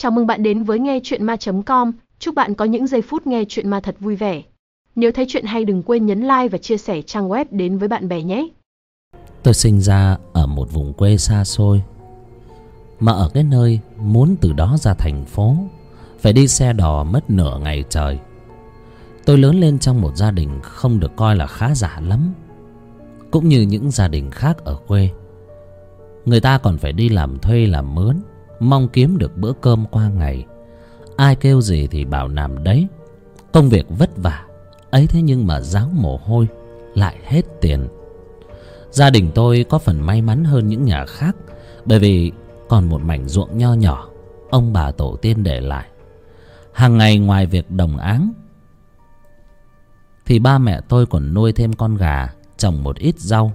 Chào mừng bạn đến với nghe chuyện ma.com, chúc bạn có những giây phút nghe chuyện ma thật vui vẻ. Nếu thấy chuyện hay đừng quên nhấn like và chia sẻ trang web đến với bạn bè nhé. Tôi sinh ra ở một vùng quê xa xôi Mà ở cái nơi muốn từ đó ra thành phố Phải đi xe đò mất nửa ngày trời Tôi lớn lên trong một gia đình không được coi là khá giả lắm Cũng như những gia đình khác ở quê Người ta còn phải đi làm thuê làm mướn Mong kiếm được bữa cơm qua ngày. Ai kêu gì thì bảo làm đấy. Công việc vất vả, Ấy thế nhưng mà ráng mồ hôi, Lại hết tiền. Gia đình tôi có phần may mắn hơn những nhà khác, Bởi vì còn một mảnh ruộng nho nhỏ, Ông bà tổ tiên để lại. Hàng ngày ngoài việc đồng áng, Thì ba mẹ tôi còn nuôi thêm con gà, Trồng một ít rau,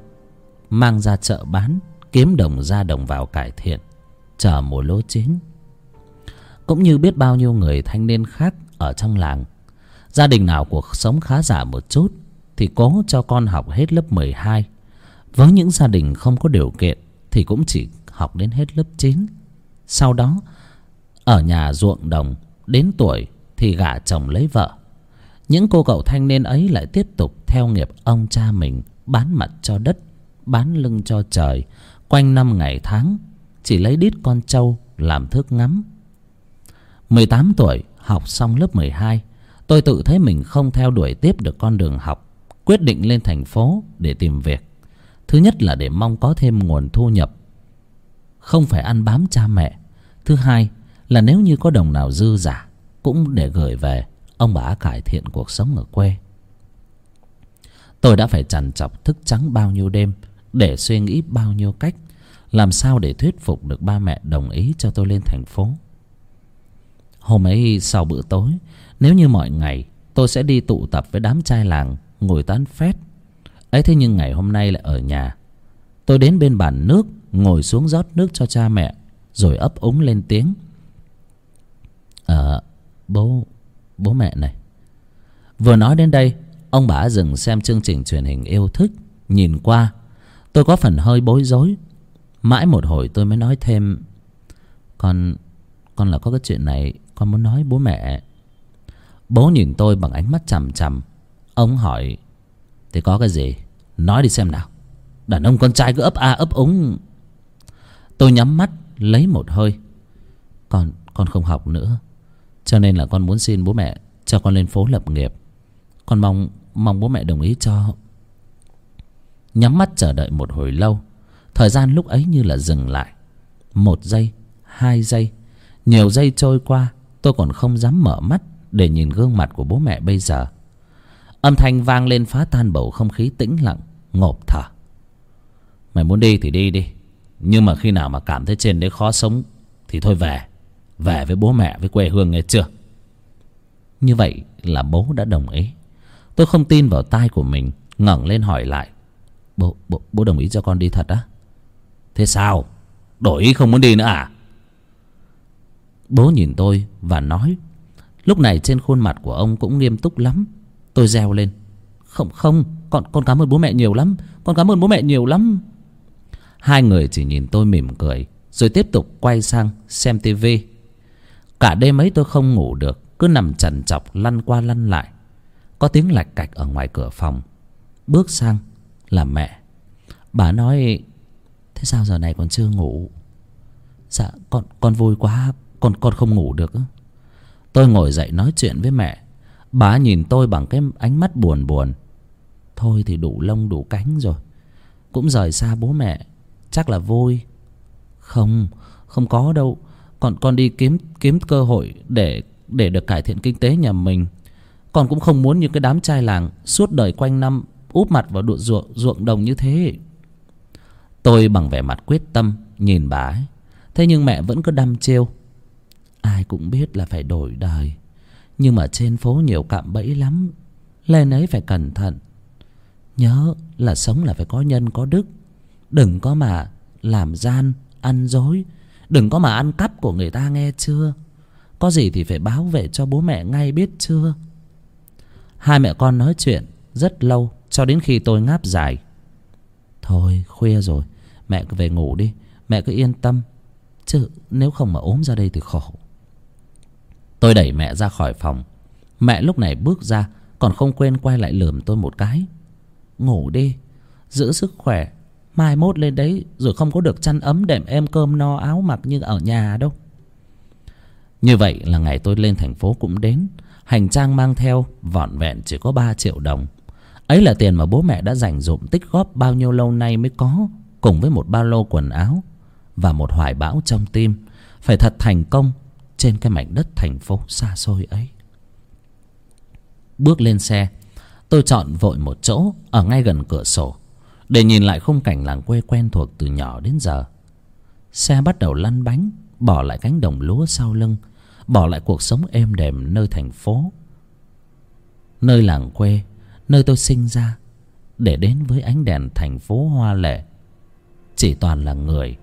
Mang ra chợ bán, Kiếm đồng ra đồng vào cải thiện. Chờ mùa lúa chín. Cũng như biết bao nhiêu người thanh niên khác Ở trong làng Gia đình nào cuộc sống khá giả một chút Thì cố cho con học hết lớp 12 với những gia đình không có điều kiện Thì cũng chỉ học đến hết lớp chín, Sau đó Ở nhà ruộng đồng Đến tuổi thì gả chồng lấy vợ. Những cô cậu thanh niên ấy lại tiếp tục Theo nghiệp ông cha mình Bán mặt cho đất Bán lưng cho trời Quanh năm ngày tháng chỉ lấy đít con trâu làm thước ngắm. 18 tuổi, học xong lớp 12 Tôi tự thấy mình không theo đuổi tiếp được con đường học, Quyết định lên thành phố để tìm việc. Thứ nhất là để mong có thêm nguồn thu nhập. Không phải ăn bám cha mẹ. Thứ hai là nếu như có đồng nào dư giả, Cũng để gửi về, Ông bà cải thiện cuộc sống ở quê. Tôi đã phải trằn trọc thức trắng bao nhiêu đêm, Để suy nghĩ bao nhiêu cách làm sao để thuyết phục được ba mẹ đồng ý cho tôi lên thành phố? Hôm ấy sau bữa tối, Nếu như mọi ngày Tôi sẽ đi tụ tập với đám trai làng, Ngồi tán phét. Ấy thế nhưng ngày hôm nay lại ở nhà. Tôi đến bên bàn nước, ngồi xuống rót nước cho cha mẹ, rồi ấp úng lên tiếng. Ờ bố bố mẹ này. Vừa nói đến đây, ông bà dừng xem chương trình truyền hình yêu thích. Nhìn qua, tôi có phần hơi bối rối mãi một hồi tôi mới nói thêm, con con là có cái chuyện này, con muốn nói bố mẹ. Bố nhìn tôi bằng ánh mắt chằm chằm. Ông hỏi, thì có cái gì? Nói đi xem nào. Đàn ông con trai cứ ấp a ấp úng. Tôi nhắm mắt, lấy một hơi. Con con không học nữa, Cho nên là con muốn xin bố mẹ Cho con lên phố lập nghiệp. Con mong mong bố mẹ đồng ý cho. Nhắm mắt chờ đợi một hồi lâu. Thời gian lúc ấy như là dừng lại. Một giây Hai giây. Nhiều giây trôi qua Tôi còn không dám mở mắt Để nhìn gương mặt của bố mẹ bây giờ. Âm thanh vang lên phá tan bầu không khí tĩnh lặng ngộp thở. Mày muốn đi thì đi đi nhưng mà khi nào mà cảm thấy trên đấy khó sống thì thôi về về với bố mẹ với quê hương nghe chưa? Như vậy là bố đã đồng ý. Tôi không tin vào tai của mình ngẩng lên hỏi lại. Bố bố, bố đồng ý cho con đi thật á? Thế sao? Đổi ý không muốn đi nữa à? Bố nhìn tôi và nói, lúc này trên khuôn mặt của ông cũng nghiêm túc lắm. Tôi reo lên, không không, con con cảm ơn bố mẹ nhiều lắm, con cảm ơn bố mẹ nhiều lắm. Hai người chỉ nhìn tôi mỉm cười, rồi tiếp tục quay sang xem tivi. Cả đêm ấy tôi không ngủ được, cứ nằm trằn trọc lăn qua lăn lại. Có tiếng lạch cạch ở ngoài cửa phòng. Bước sang là mẹ. Bà nói thế sao giờ này còn chưa ngủ? Dạ con con vui quá. Con con không ngủ được tôi ngồi dậy nói chuyện với mẹ. Bà nhìn tôi bằng cái ánh mắt buồn buồn. Thôi thì đủ lông, đủ cánh rồi. Cũng rời xa bố mẹ. Chắc là vui. Không không có đâu. Còn con đi kiếm kiếm cơ hội để để được cải thiện kinh tế nhà mình. Con cũng không muốn như cái đám trai làng suốt đời quanh năm úp mặt vào đụa ruộng ruộng đồng như thế tôi bằng vẻ mặt quyết tâm nhìn bà ấy. Thế nhưng mẹ vẫn cứ đăm chiêu. Ai cũng biết là phải đổi đời. Nhưng mà trên phố nhiều cạm bẫy lắm. Lên ấy phải cẩn thận. Nhớ là sống là phải có nhân có đức. Đừng có mà làm gian, ăn dối. Đừng có mà ăn cắp của người ta nghe chưa? Có gì thì phải báo về cho bố mẹ ngay biết chưa? Hai mẹ con nói chuyện rất lâu, cho đến khi tôi ngáp dài. Thôi, khuya rồi mẹ cứ về ngủ đi. Mẹ cứ yên tâm. Chứ nếu không mà ốm ra đây thì khổ. Tôi đẩy mẹ ra khỏi phòng. Mẹ lúc này bước ra, còn không quên quay lại lườm tôi một cái. Ngủ đi. Giữ sức khỏe. Mai mốt lên đấy, rồi không có được chăn ấm đệm êm cơm no áo mặc như ở nhà đâu. Như vậy là ngày tôi lên thành phố cũng đến. Hành trang mang theo, vỏn vẹn chỉ có ba triệu đồng. Ấy là tiền mà bố mẹ đã dành dụm tích góp bao nhiêu lâu nay mới có cùng với một ba lô quần áo và một hoài bão trong tim, phải thật thành công trên cái mảnh đất thành phố xa xôi ấy. Bước lên xe, tôi chọn vội một chỗ ở ngay gần cửa sổ để nhìn lại khung cảnh làng quê quen thuộc từ nhỏ đến giờ. Xe bắt đầu lăn bánh, bỏ lại cánh đồng lúa sau lưng, bỏ lại cuộc sống êm đềm nơi thành phố. Nơi làng quê, nơi tôi sinh ra, để đến với ánh đèn thành phố hoa lệ chỉ toàn là người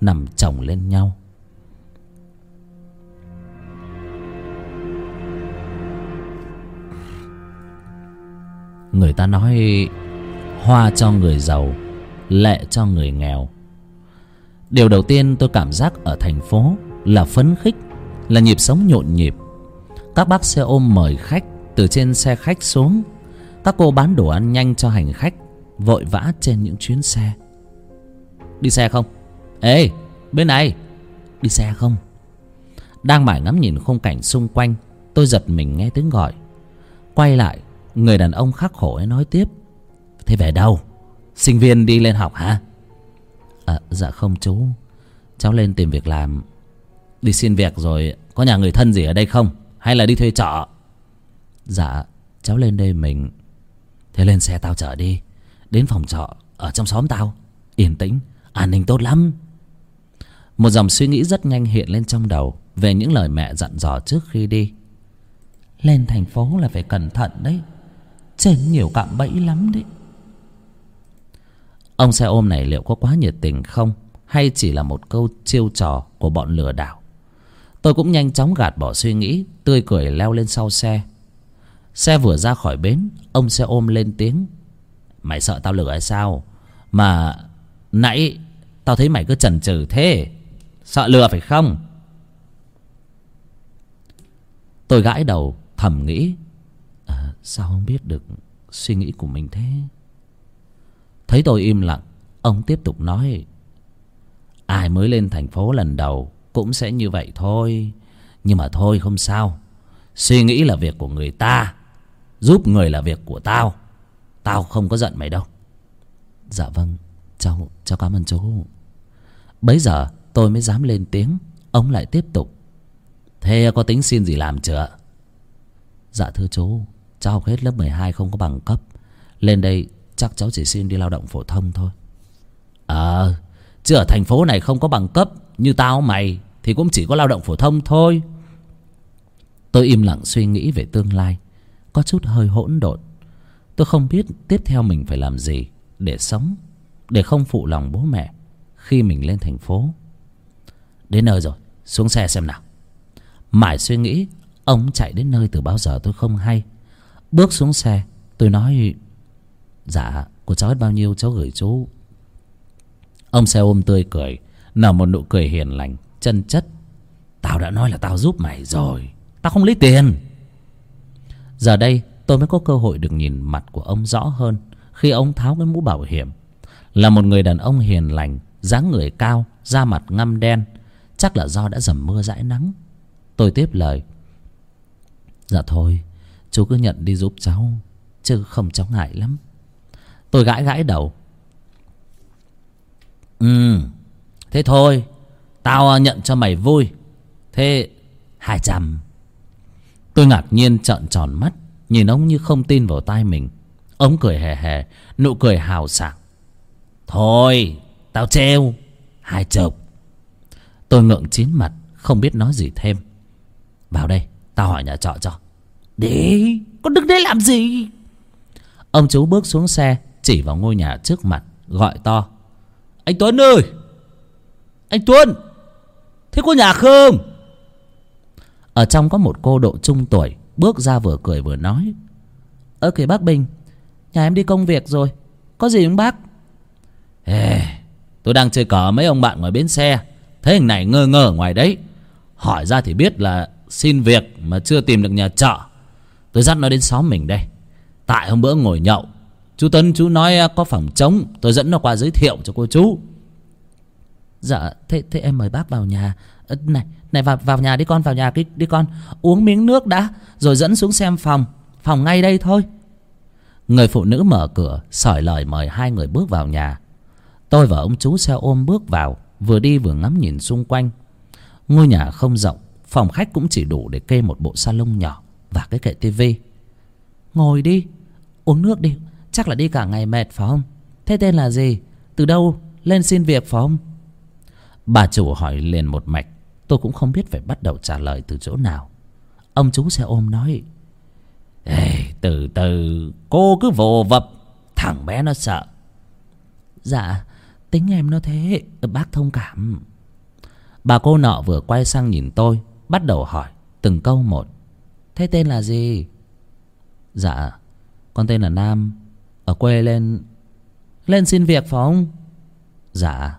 nằm chồng lên nhau. Người ta nói hoa cho người giàu, lệ cho người nghèo. Điều đầu tiên tôi cảm giác ở thành phố là phấn khích, là nhịp sống nhộn nhịp. Các bác xe ôm mời khách từ trên xe khách xuống. Các cô bán đồ ăn nhanh cho hành khách vội vã trên những chuyến xe đi xe không? Ê bên này. Đi xe không? Đang mải ngắm nhìn khung cảnh xung quanh tôi giật mình nghe tiếng gọi. Quay lại người đàn ông khắc khổ ấy nói tiếp. Thế về đâu? Sinh viên đi lên học hả? À, dạ không chú. Cháu lên tìm việc làm. Đi xin việc rồi có nhà người thân gì ở đây không? Hay là đi thuê trọ? Dạ cháu lên đây mình. Thế lên xe tao chở đi. Đến phòng trọ ở trong xóm tao. Yên tĩnh an ninh tốt lắm. Một dòng suy nghĩ rất nhanh hiện lên trong đầu về những lời mẹ dặn dò trước khi đi. Lên thành phố là phải cẩn thận đấy. Trên nhiều cạm bẫy lắm đấy. Ông xe ôm này liệu có quá nhiệt tình không? Hay chỉ là một câu chiêu trò của bọn lừa đảo? Tôi cũng nhanh chóng gạt bỏ suy nghĩ, tươi cười leo lên sau xe. Xe vừa ra khỏi bến, ông xe ôm lên tiếng. Mày sợ tao lừa hay sao? Mà nãy tao thấy mày cứ chần chừ thế. Sợ lừa phải không? Tôi gãi đầu thầm nghĩ à, sao không biết được suy nghĩ của mình thế? Thấy tôi im lặng ông tiếp tục nói ai mới lên thành phố lần đầu cũng sẽ như vậy thôi. Nhưng mà thôi không sao. Suy nghĩ là việc của người ta giúp người là việc của tao. Tao không có giận mày đâu. Dạ vâng cháu cháu cảm ơn chú bấy giờ tôi mới dám lên tiếng. Ông lại tiếp tục. Thế có tính xin gì làm chưa dạ thưa chú, cháu học hết lớp mười hai không có bằng cấp. Lên đây chắc cháu chỉ xin đi lao động phổ thông thôi. Ờ chứ ở thành phố này không có bằng cấp như tao mày thì cũng chỉ có lao động phổ thông thôi. Tôi im lặng suy nghĩ về tương lai, có chút hơi hỗn độn. Tôi không biết tiếp theo mình phải làm gì để sống, để không phụ lòng bố mẹ khi mình lên thành phố. Đến nơi rồi, xuống xe xem nào. Mải suy nghĩ, ông chạy đến nơi từ bao giờ tôi không hay. Bước xuống xe, tôi nói dạ của cháu hết bao nhiêu, cháu gửi chú. Ông xe ôm tươi cười, nở một nụ cười hiền lành, chân chất. Tao đã nói là tao giúp mày rồi, tao không lấy tiền. Giờ đây, tôi mới có cơ hội được nhìn mặt của ông rõ hơn khi ông tháo cái mũ bảo hiểm. Là một người đàn ông hiền lành dáng người cao, da mặt ngăm đen, chắc là do đã dầm mưa dãi nắng. Tôi tiếp lời. Dạ thôi, chú cứ nhận đi giúp cháu, chứ không cháu ngại lắm. Tôi gãi gãi đầu. Ừ thế thôi, tao nhận cho mày vui. Thế, hai trăm tôi ngạc nhiên trợn tròn mắt, nhìn ông như không tin vào tai mình. Ông cười hề hề, nụ cười hào sảng. Thôi tao treo hai chục. Tôi ngượng chín mặt không biết nói gì thêm. Vào đây tao hỏi nhà trọ cho. Đi con đứng đây làm gì? Ông chú bước xuống xe chỉ vào ngôi nhà trước mặt gọi to. Anh tuấn ơi! Anh tuấn! Thế có nhà không? Ở trong có một cô độ trung tuổi bước ra vừa cười vừa nói. Ơ kìa bác bình nhà em đi công việc rồi. Có gì không bác? Ê tôi đang chơi cờ mấy ông bạn ngoài bến xe. Thấy hình này ngơ ngơ ngoài đấy. Hỏi ra thì biết là xin việc mà chưa tìm được nhà trọ. Tôi dắt nó đến xóm mình đây. Tại hôm bữa ngồi nhậu chú tấn chú nói à, có phòng trống. Tôi dẫn nó qua giới thiệu cho cô chú. Dạ thế thế em mời bác vào nhà. Này này vào vào nhà đi con vào nhà đi, đi con. Uống miếng nước đã rồi dẫn xuống xem phòng. Phòng ngay đây thôi. Người phụ nữ mở cửa sỏi lời mời hai người bước vào nhà tôi và ông chú xe ôm bước vào vừa đi vừa ngắm nhìn xung quanh. Ngôi nhà không rộng phòng khách cũng chỉ đủ để kê một bộ salon nhỏ và cái kệ tivi. Ngồi đi uống nước đi chắc là đi cả ngày mệt phải không? Thế tên là gì? Từ đâu lên xin việc phải không? Bà chủ hỏi liền một mạch tôi cũng không biết phải bắt đầu trả lời từ chỗ nào. Ông chú xe ôm nói Ê, từ từ cô cứ vồ vập thằng bé nó sợ. Dạ tính em nó thế, bác thông cảm. Bà cô nọ vừa quay sang nhìn tôi, bắt đầu hỏi từng câu một. Thế tên là gì? Dạ con tên là nam, ở quê lên lên xin việc phải không? Dạ.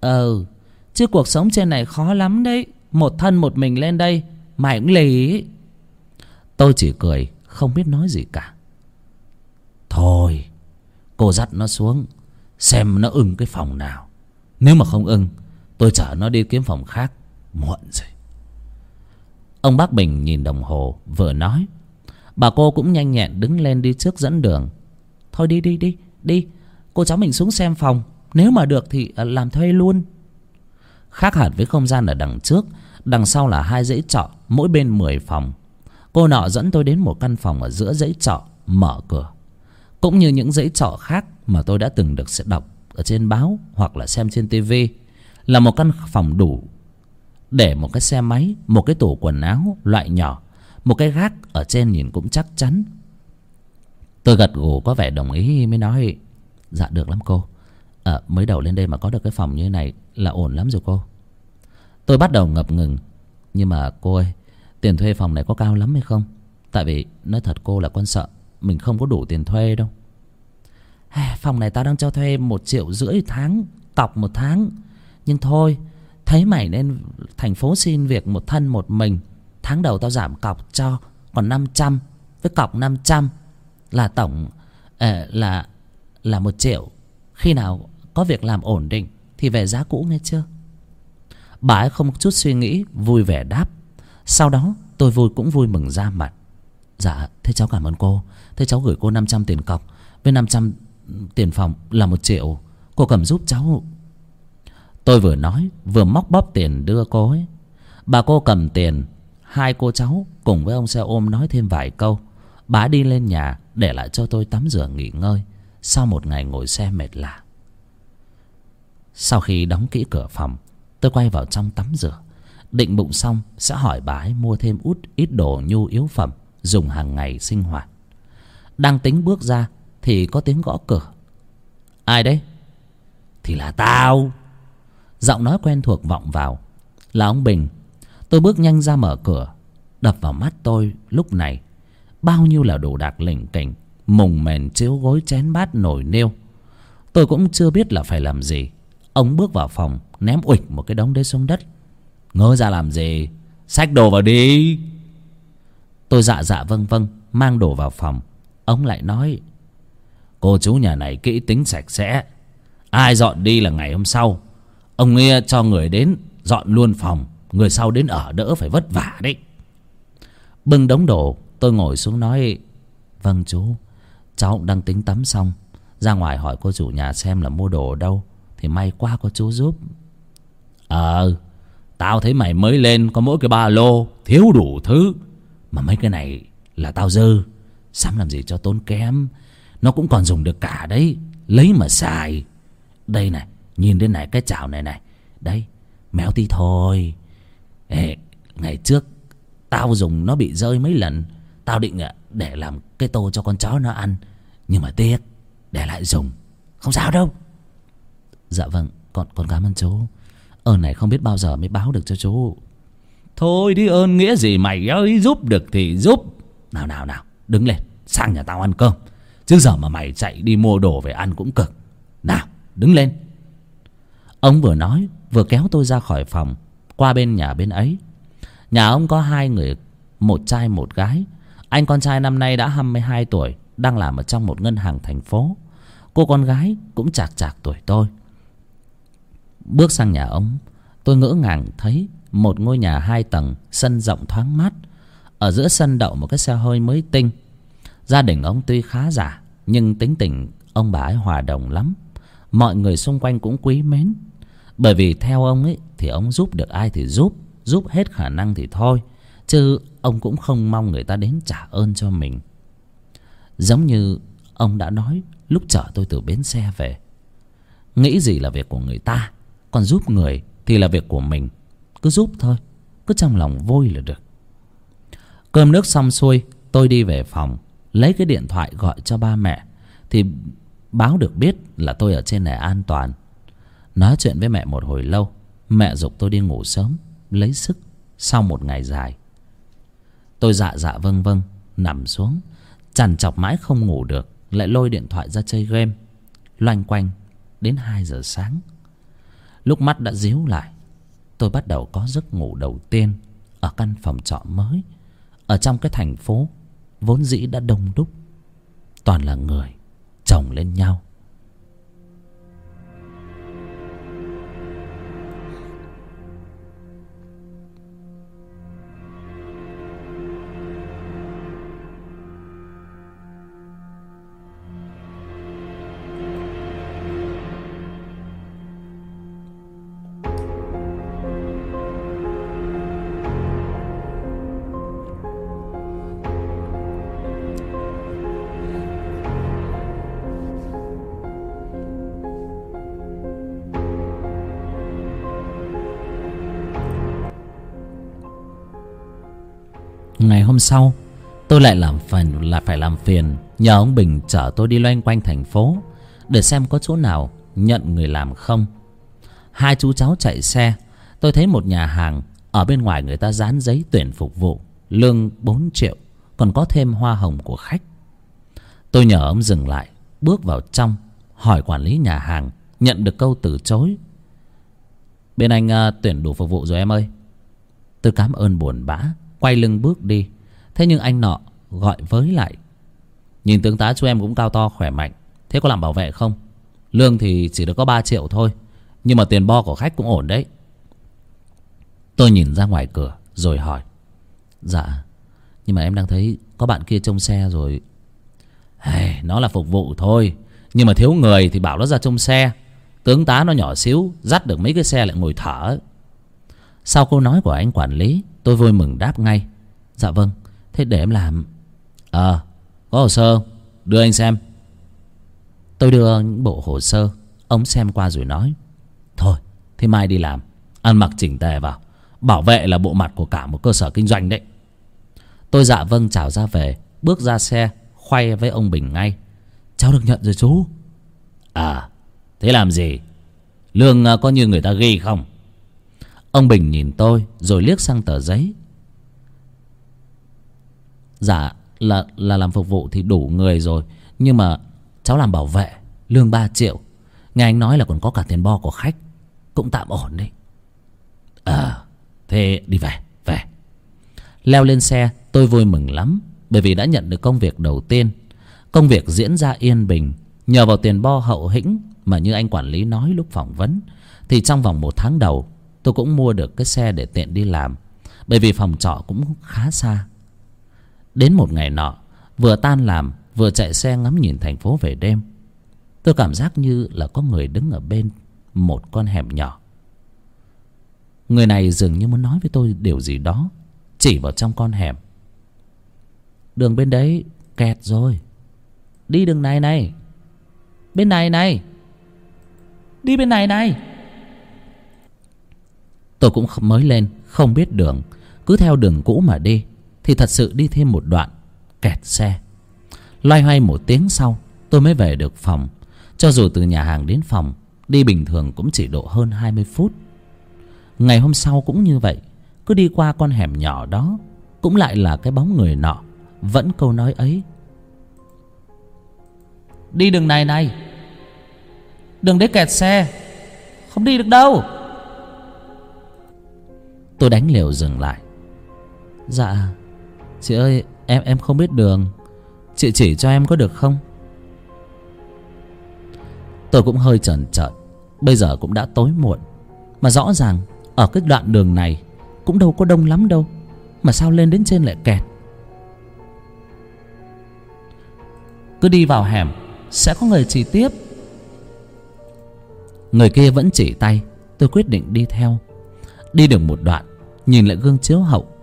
Ừ chứ cuộc sống trên này khó lắm đấy. Một thân một mình lên đây, mày cũng lì. Tôi chỉ cười, không biết nói gì cả. Thôi, cô dắt nó xuống xem nó ưng cái phòng nào. Nếu mà không ưng, tôi chở nó đi kiếm phòng khác, muộn rồi. Ông bác bình nhìn đồng hồ, vừa nói, bà cô cũng nhanh nhẹn đứng lên đi trước dẫn đường. Thôi đi đi đi đi, cô cháu mình xuống xem phòng. Nếu mà được thì à, làm thuê luôn. Khác hẳn với không gian ở đằng trước, đằng sau là hai dãy trọ, mỗi bên mười phòng. Cô nọ dẫn tôi đến một căn phòng ở giữa dãy trọ mở cửa. Cũng như những dãy trọ khác mà tôi đã từng được sẽ đọc ở trên báo hoặc là xem trên TV là một căn phòng đủ để một cái xe máy một cái tủ quần áo loại nhỏ một cái gác ở trên nhìn cũng chắc chắn. Tôi gật gù có vẻ đồng ý mới nói dạ được lắm cô. À, mới đầu lên đây mà có được cái phòng như này là ổn lắm rồi cô. Tôi bắt đầu ngập ngừng nhưng mà cô ơi tiền thuê phòng này có cao lắm hay không? Tại vì nói thật cô là con sợ mình không có đủ tiền thuê đâu. phòng này tao đang cho thuê một triệu rưỡi tháng cọc một tháng. Nhưng thôi thấy mày nên thành phố xin việc một thân một mình. Tháng đầu tao giảm cọc cho còn năm trăm với cọc năm trăm là tổng à, là là một triệu. Khi nào có việc làm ổn định thì về giá cũ nghe chưa? Bà ấy không chút suy nghĩ vui vẻ đáp. Sau đó tôi vui cũng vui mừng ra mặt. Dạ thế cháu cảm ơn cô. Thế cháu gửi cô năm trăm tiền cọc. Với năm trăm tiền phòng là một triệu. Cô cầm giúp cháu. Tôi vừa nói, vừa móc bóp tiền đưa cô ấy. Bà cô cầm tiền, hai cô cháu cùng với ông xe ôm nói thêm vài câu. Bà đi lên nhà, để lại cho tôi tắm rửa nghỉ ngơi. Sau một ngày ngồi xe mệt lạ. Sau khi đóng kỹ cửa phòng, tôi quay vào trong tắm rửa. Định bụng xong, sẽ hỏi bà ấy mua thêm út ít đồ nhu yếu phẩm, dùng hàng ngày sinh hoạt. Đang tính bước ra thì có tiếng gõ cửa. Ai đấy? Thì là tao. Giọng nói quen thuộc vọng vào. Là ông bình. Tôi bước nhanh ra mở cửa, đập vào mắt tôi lúc này. Bao nhiêu là đồ đạc lỉnh kỉnh, mùng mền chiếu gối chén bát nồi niêu. Tôi cũng chưa biết là phải làm gì. Ông bước vào phòng, ném uịch một cái đống đấy xuống đất. Ngớ ra làm gì? Xách đồ vào đi. Tôi dạ dạ vâng vâng mang đồ vào phòng. Ông lại nói cô chú nhà này kỹ tính sạch sẽ. Ai dọn đi là ngày hôm sau. Ông nghe cho người đến, dọn luôn phòng. Người sau đến ở đỡ phải vất vả đấy. Bưng đống đồ, tôi ngồi xuống nói vâng chú, cháu cũng đang tính tắm xong. Ra ngoài hỏi cô chủ nhà xem là mua đồ ở đâu, thì may quá có chú giúp. Ờ tao thấy mày mới lên có mỗi cái ba lô, thiếu đủ thứ. Mà mấy cái này là tao dư. Sắm làm gì cho tốn kém nó cũng còn dùng được cả đấy. Lấy mà xài. Đây này nhìn đến này cái chảo này này. Đấy méo tí thôi. Ê, ngày trước tao dùng nó bị rơi mấy lần. Tao định à, để làm cái tô cho con chó nó ăn. Nhưng mà tiếc để lại dùng. Không sao đâu. Dạ vâng con con cảm ơn chú. Ơn này không biết bao giờ mới báo được cho chú. Thôi đi ơn nghĩa gì mày ơi giúp được thì giúp. Nào nào nào đứng lên sang nhà tao ăn cơm chứ giờ mà mày chạy đi mua đồ về ăn cũng cực. Nào, đứng lên. Ông vừa nói, vừa kéo tôi ra khỏi phòng, qua bên nhà bên ấy. Nhà ông có hai người, Một trai, một gái. Anh con trai năm nay đã 22 tuổi, Đang làm ở trong một ngân hàng thành phố. Cô con gái cũng chạc chạc tuổi tôi. Bước sang nhà ông, Tôi ngỡ ngàng thấy Một ngôi nhà hai tầng, Sân rộng thoáng mát. Ở giữa sân đậu một cái xe hơi mới tinh. Gia đình ông tuy khá giả, Nhưng tính tình ông bà ấy hòa đồng lắm. Mọi người xung quanh cũng quý mến. Bởi vì theo ông ấy, Thì ông giúp được ai thì giúp Giúp hết khả năng thì thôi. Chứ ông cũng không mong người ta đến trả ơn cho mình. Giống như ông đã nói Lúc chở tôi từ bến xe về. Nghĩ gì là việc của người ta, Còn giúp người thì là việc của mình. Cứ giúp thôi, Cứ trong lòng vui là được. Cơm nước xong xuôi, Tôi đi về phòng. Lấy cái điện thoại gọi cho ba mẹ, Thì báo được biết là tôi ở trên này an toàn. Nói chuyện với mẹ một hồi lâu, Mẹ dục tôi đi ngủ sớm, Lấy sức sau một ngày dài. Tôi dạ dạ vâng vâng Nằm xuống, Chằn chọc mãi không ngủ được, Lại lôi điện thoại ra chơi game. Loanh quanh đến hai giờ sáng. Lúc mắt đã díu lại, Tôi bắt đầu có giấc ngủ đầu tiên Ở căn phòng trọ mới, Ở trong cái thành phố Vốn dĩ đã đông đúc. Toàn là người chồng lên nhau. Hôm sau tôi lại làm phần là phải làm phiền nhờ ông bình chở tôi đi loanh quanh thành phố để xem có chỗ nào nhận người làm không. Hai chú cháu chạy xe tôi thấy một nhà hàng ở bên ngoài người ta dán giấy tuyển phục vụ lương bốn triệu còn có thêm hoa hồng của khách. Tôi nhờ ông dừng lại bước vào trong hỏi quản lý nhà hàng nhận được câu từ chối. Bên anh uh, tuyển đủ phục vụ rồi em ơi. Tôi cảm ơn buồn bã quay lưng bước đi thế nhưng anh nọ gọi với lại nhìn tướng tá chú em cũng cao to khỏe mạnh thế có làm bảo vệ không? Lương thì chỉ được có ba triệu thôi nhưng mà tiền bo của khách cũng ổn đấy. Tôi nhìn ra ngoài cửa rồi hỏi dạ nhưng mà em đang thấy có bạn kia trông xe rồi. Hey, nó là phục vụ thôi nhưng mà thiếu người thì bảo nó ra trông xe. Tướng tá nó nhỏ xíu dắt được mấy cái xe lại ngồi thở. Sau câu nói của anh quản lý tôi vui mừng đáp ngay dạ vâng thế để em làm. Ờ có hồ sơ đưa anh xem. Tôi đưa những bộ hồ sơ. Ông xem qua rồi nói. Thôi, thế mai đi làm. Ăn mặc chỉnh tề vào. Bảo vệ là bộ mặt của cả một cơ sở kinh doanh đấy. Tôi dạ vâng chào ra về. Bước ra xe, khoay với ông bình ngay. Cháu được nhận rồi chú. À thế làm gì? Lương à, có như người ta ghi không? Ông bình nhìn tôi, rồi liếc sang tờ giấy dạ là là làm phục vụ thì đủ người rồi. Nhưng mà cháu làm bảo vệ, lương ba triệu. Nghe anh nói là còn có cả tiền bo của khách, cũng tạm ổn đấy ờ thế đi về về. Leo lên xe, tôi vui mừng lắm, bởi vì đã nhận được công việc đầu tiên. Công việc diễn ra yên bình, nhờ vào tiền bo hậu hĩnh mà như anh quản lý nói lúc phỏng vấn, thì trong vòng một tháng đầu, tôi cũng mua được cái xe để tiện đi làm. Bởi vì phòng trọ cũng khá xa đến một ngày nọ, vừa tan làm, vừa chạy xe ngắm nhìn thành phố về đêm. Tôi cảm giác như là có người đứng ở bên một con hẻm nhỏ. Người này dường như muốn nói với tôi điều gì đó, chỉ vào trong con hẻm. Đường bên đấy kẹt rồi. Đi đường này này. Bên này này. Đi bên này này. Tôi cũng mới lên, không biết đường. Cứ theo đường cũ mà đi thì thật sự đi thêm một đoạn, kẹt xe. Loay hoay một tiếng sau, tôi mới về được phòng. Cho dù từ nhà hàng đến phòng, đi bình thường cũng chỉ độ hơn hai mươi phút. Ngày hôm sau cũng như vậy, cứ đi qua con hẻm nhỏ đó, cũng lại là cái bóng người nọ, vẫn câu nói ấy. Đi đường này này, đường đấy kẹt xe, không đi được đâu. Tôi đánh liều dừng lại. Dạ Chị ơi, em em không biết đường. Chị chỉ cho em có được không? Tôi cũng hơi chần chợt Bây giờ cũng đã tối muộn. Mà rõ ràng, Ở cái đoạn đường này, Cũng đâu có đông lắm đâu. Mà sao lên đến trên lại kẹt? Cứ đi vào hẻm, Sẽ có người chỉ tiếp. Người kia vẫn chỉ tay. Tôi quyết định đi theo. Đi được một đoạn, Nhìn lại gương chiếu hậu.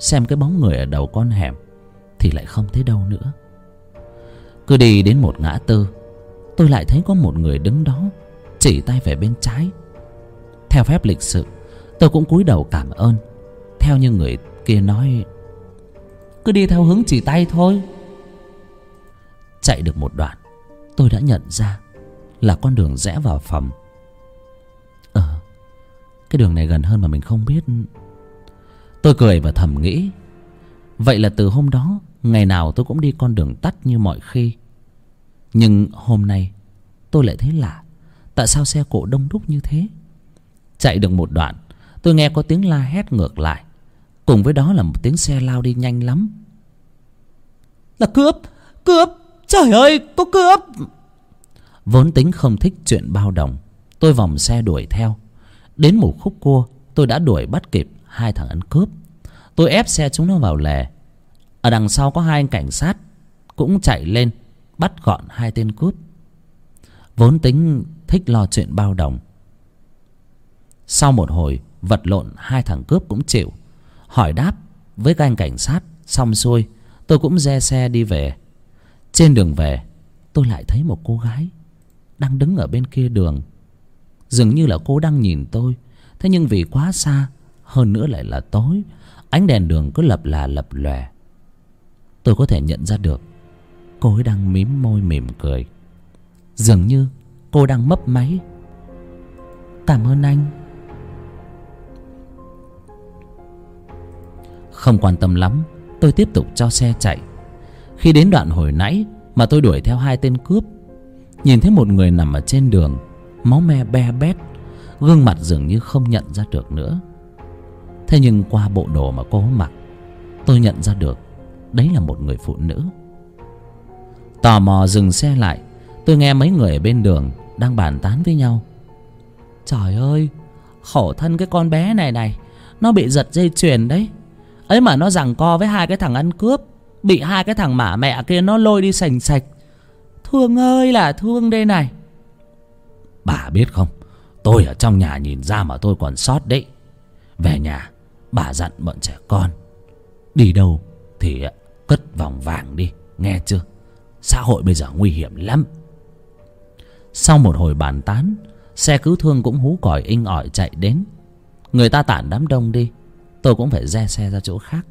Xem cái bóng người ở đầu con hẻm Thì lại không thấy đâu nữa. Cứ đi đến một ngã tư, Tôi lại thấy có một người đứng đó Chỉ tay về bên trái. Theo phép lịch sự, Tôi cũng cúi đầu cảm ơn. Theo như người kia nói, Cứ đi theo hướng chỉ tay thôi. Chạy được một đoạn, Tôi đã nhận ra Là con đường rẽ vào phòng. Ờ Cái đường này gần hơn mà mình không biết Tôi cười và thầm nghĩ, Vậy là từ hôm đó, Ngày nào tôi cũng đi con đường tắt như mọi khi. Nhưng hôm nay, Tôi lại thấy lạ, Tại sao xe cộ đông đúc như thế? Chạy được một đoạn, Tôi nghe có tiếng la hét ngược lại, Cùng với đó là một tiếng xe lao đi nhanh lắm. Là cướp Cướp, Trời ơi, có cướp! Vốn tính không thích chuyện bao đồng, Tôi vòng xe đuổi theo. Đến một khúc cua, Tôi đã đuổi bắt kịp hai thằng ăn cướp. Tôi ép xe chúng nó vào lề. Ở đằng sau có hai anh cảnh sát Cũng chạy lên Bắt gọn hai tên cướp. Vốn tính thích lo chuyện bao đồng. Sau một hồi, vật lộn, hai thằng cướp cũng chịu. Hỏi đáp với các anh cảnh sát, Xong xuôi, tôi cũng re xe đi về. Trên đường về, tôi lại thấy một cô gái Đang đứng ở bên kia đường. Dường như là cô đang nhìn tôi, Thế nhưng vì quá xa hơn nữa lại là tối. Ánh đèn đường cứ lập là lập lòe. Tôi có thể nhận ra được, Cô ấy đang mím môi mỉm cười. Dường như cô đang mấp máy. Cảm ơn anh. Không quan tâm lắm, Tôi tiếp tục cho xe chạy. Khi đến đoạn hồi nãy Mà tôi đuổi theo hai tên cướp, Nhìn thấy một người nằm ở trên đường, Máu me be bét, Gương mặt dường như không nhận ra được nữa. Thế nhưng qua bộ đồ mà cô mặc, Tôi nhận ra được Đấy là một người phụ nữ. Tò mò dừng xe lại, Tôi nghe mấy người ở bên đường Đang bàn tán với nhau. Trời ơi, Khổ thân cái con bé này này, Nó bị giật dây chuyền đấy. Ấy mà nó rằng co với hai cái thằng ăn cướp, bị hai cái thằng mả mẹ kia nó lôi đi sành sạch. Thương ơi là thương đây này. Bà biết không, tôi ở trong nhà nhìn ra mà tôi còn sót đấy. Về nhà bà dặn bọn trẻ con, đi đâu thì à, cất vòng vàng đi, nghe chưa? Xã hội bây giờ nguy hiểm lắm. Sau một hồi bàn tán, xe cứu thương cũng hú còi inh ỏi chạy đến. Người ta tản đám đông đi, tôi cũng phải re xe ra chỗ khác.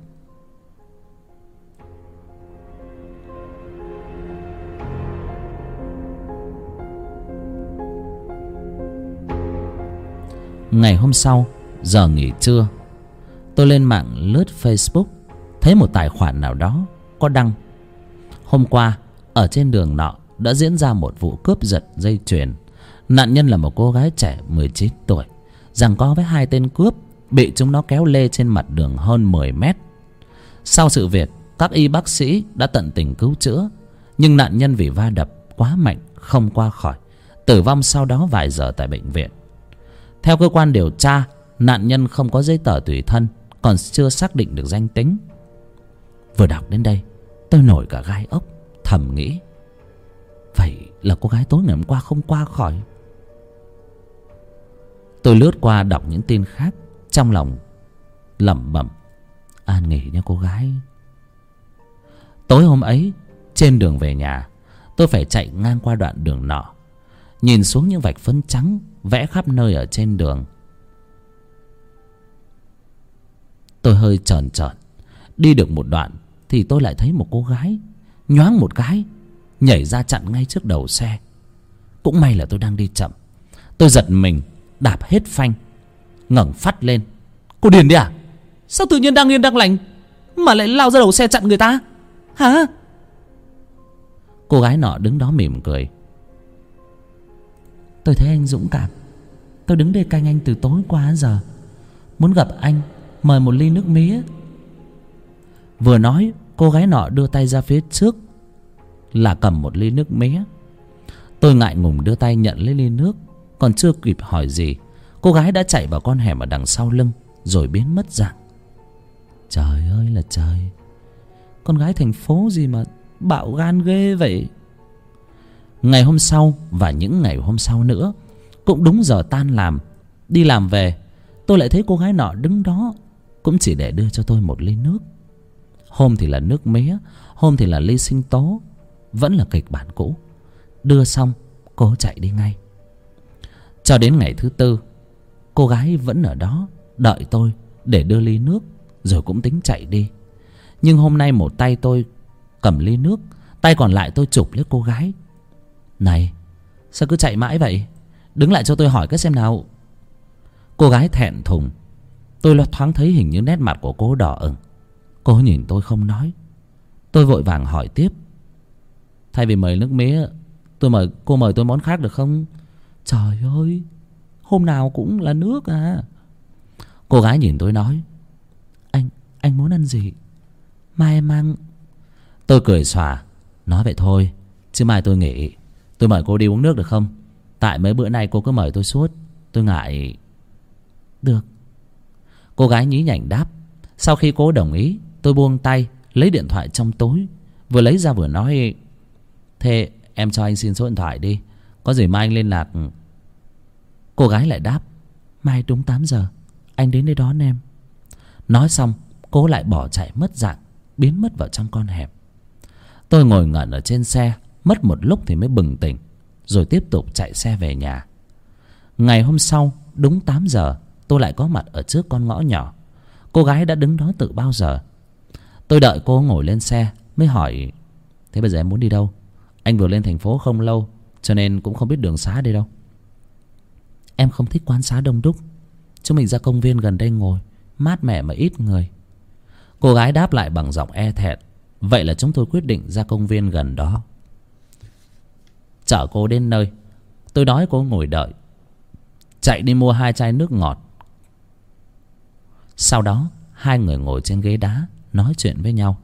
Ngày hôm sau, giờ nghỉ trưa tôi lên mạng lướt facebook, thấy một tài khoản nào đó có đăng, hôm qua, ở trên đường nọ đã diễn ra một vụ cướp giật dây chuyền. Nạn nhân là một cô gái trẻ 19 tuổi, rằng có với hai tên cướp bị chúng nó kéo lê trên mặt đường hơn 10 mét. Sau sự việc, các y bác sĩ đã tận tình cứu chữa, nhưng nạn nhân vì va đập quá mạnh không qua khỏi, tử vong sau đó vài giờ tại bệnh viện. Theo cơ quan điều tra, nạn nhân không có giấy tờ tùy thân còn chưa xác định được danh tính. Vừa đọc đến đây, tôi nổi cả gai ốc, thầm nghĩ, vậy là cô gái tối ngày hôm qua không qua khỏi? Tôi lướt qua đọc những tin khác, trong lòng lẩm bẩm, an nghỉ nha cô gái. Tối hôm ấy, trên đường về nhà, tôi phải chạy ngang qua đoạn đường nọ, nhìn xuống những vạch phấn trắng vẽ khắp nơi ở trên đường. Tôi hơi tròn tròn. Đi được một đoạn thì tôi lại thấy một cô gái nhoáng một cái, nhảy ra chặn ngay trước đầu xe. Cũng may là tôi đang đi chậm. Tôi giật mình, đạp hết phanh, ngẩng phát lên. Cô điền đi à? Sao tự nhiên đang yên đang lành mà lại lao ra đầu xe chặn người ta? Hả? Cô gái nọ đứng đó mỉm cười. Tôi thấy anh dũng cảm. Tôi đứng đây canh anh từ tối qua giờ. Muốn gặp anh mời một ly nước mía. Vừa nói, cô gái nọ đưa tay ra phía trước, là cầm một ly nước mía. Tôi ngại ngùng đưa tay nhận lấy ly nước, còn chưa kịp hỏi gì, cô gái đã chạy vào con hẻm ở đằng sau lưng, rồi biến mất dạng. Trời ơi là trời, con gái thành phố gì mà bạo gan ghê vậy? Ngày hôm sau và những ngày hôm sau nữa, cũng đúng giờ tan làm, đi làm về, tôi lại thấy cô gái nọ đứng đó cũng chỉ để đưa cho tôi một ly nước. Hôm thì là nước mía, hôm thì là ly sinh tố. Vẫn là kịch bản cũ. Đưa xong, cô chạy đi ngay. Cho đến ngày thứ tư, cô gái vẫn ở đó, đợi tôi để đưa ly nước, rồi cũng tính chạy đi. Nhưng hôm nay một tay tôi cầm ly nước, tay còn lại tôi chụp lấy cô gái. Này, sao cứ chạy mãi vậy? Đứng lại cho tôi hỏi cái xem nào. Cô gái thẹn thùng tôi lo thoáng thấy hình như nét mặt của cô đỏ ửng. Cô nhìn tôi không nói. Tôi vội vàng hỏi tiếp. Thay vì mời nước mía, tôi mời, cô mời tôi món khác được không? Trời ơi, hôm nào cũng là nước à. Cô gái nhìn tôi nói. Anh anh muốn ăn gì? Mai em mang. Tôi cười xòa. Nói vậy thôi, chứ mai tôi nghỉ. Tôi mời cô đi uống nước được không? Tại mấy bữa nay cô cứ mời tôi suốt. Tôi ngại. Được cô gái nhí nhảnh đáp. Sau khi cô đồng ý, tôi buông tay, lấy điện thoại trong túi. Vừa lấy ra vừa nói, thế em cho anh xin số điện thoại đi. Có gì mai anh liên lạc. Cô gái lại đáp, mai đúng tám giờ. Anh đến đây đón em. Nói xong, cô lại bỏ chạy mất dạng, biến mất vào trong con hẻm tôi ngồi ngẩn ở trên xe, mất một lúc thì mới bừng tỉnh, rồi tiếp tục chạy xe về nhà. Ngày hôm sau, đúng tám giờ tôi lại có mặt ở trước con ngõ nhỏ. Cô gái đã đứng đó từ bao giờ? Tôi đợi cô ngồi lên xe, mới hỏi, thế bây giờ em muốn đi đâu? Anh vừa lên thành phố không lâu, cho nên cũng không biết đường xá đi đâu. Em không thích quán xá đông đúc. Chúng mình ra công viên gần đây ngồi, mát mẻ mà ít người. Cô gái đáp lại bằng giọng e thẹn, vậy là chúng tôi quyết định ra công viên gần đó. Chở cô đến nơi, tôi nói cô ngồi đợi. Chạy đi mua hai chai nước ngọt sau đó, hai người ngồi trên ghế đá, nói chuyện với nhau.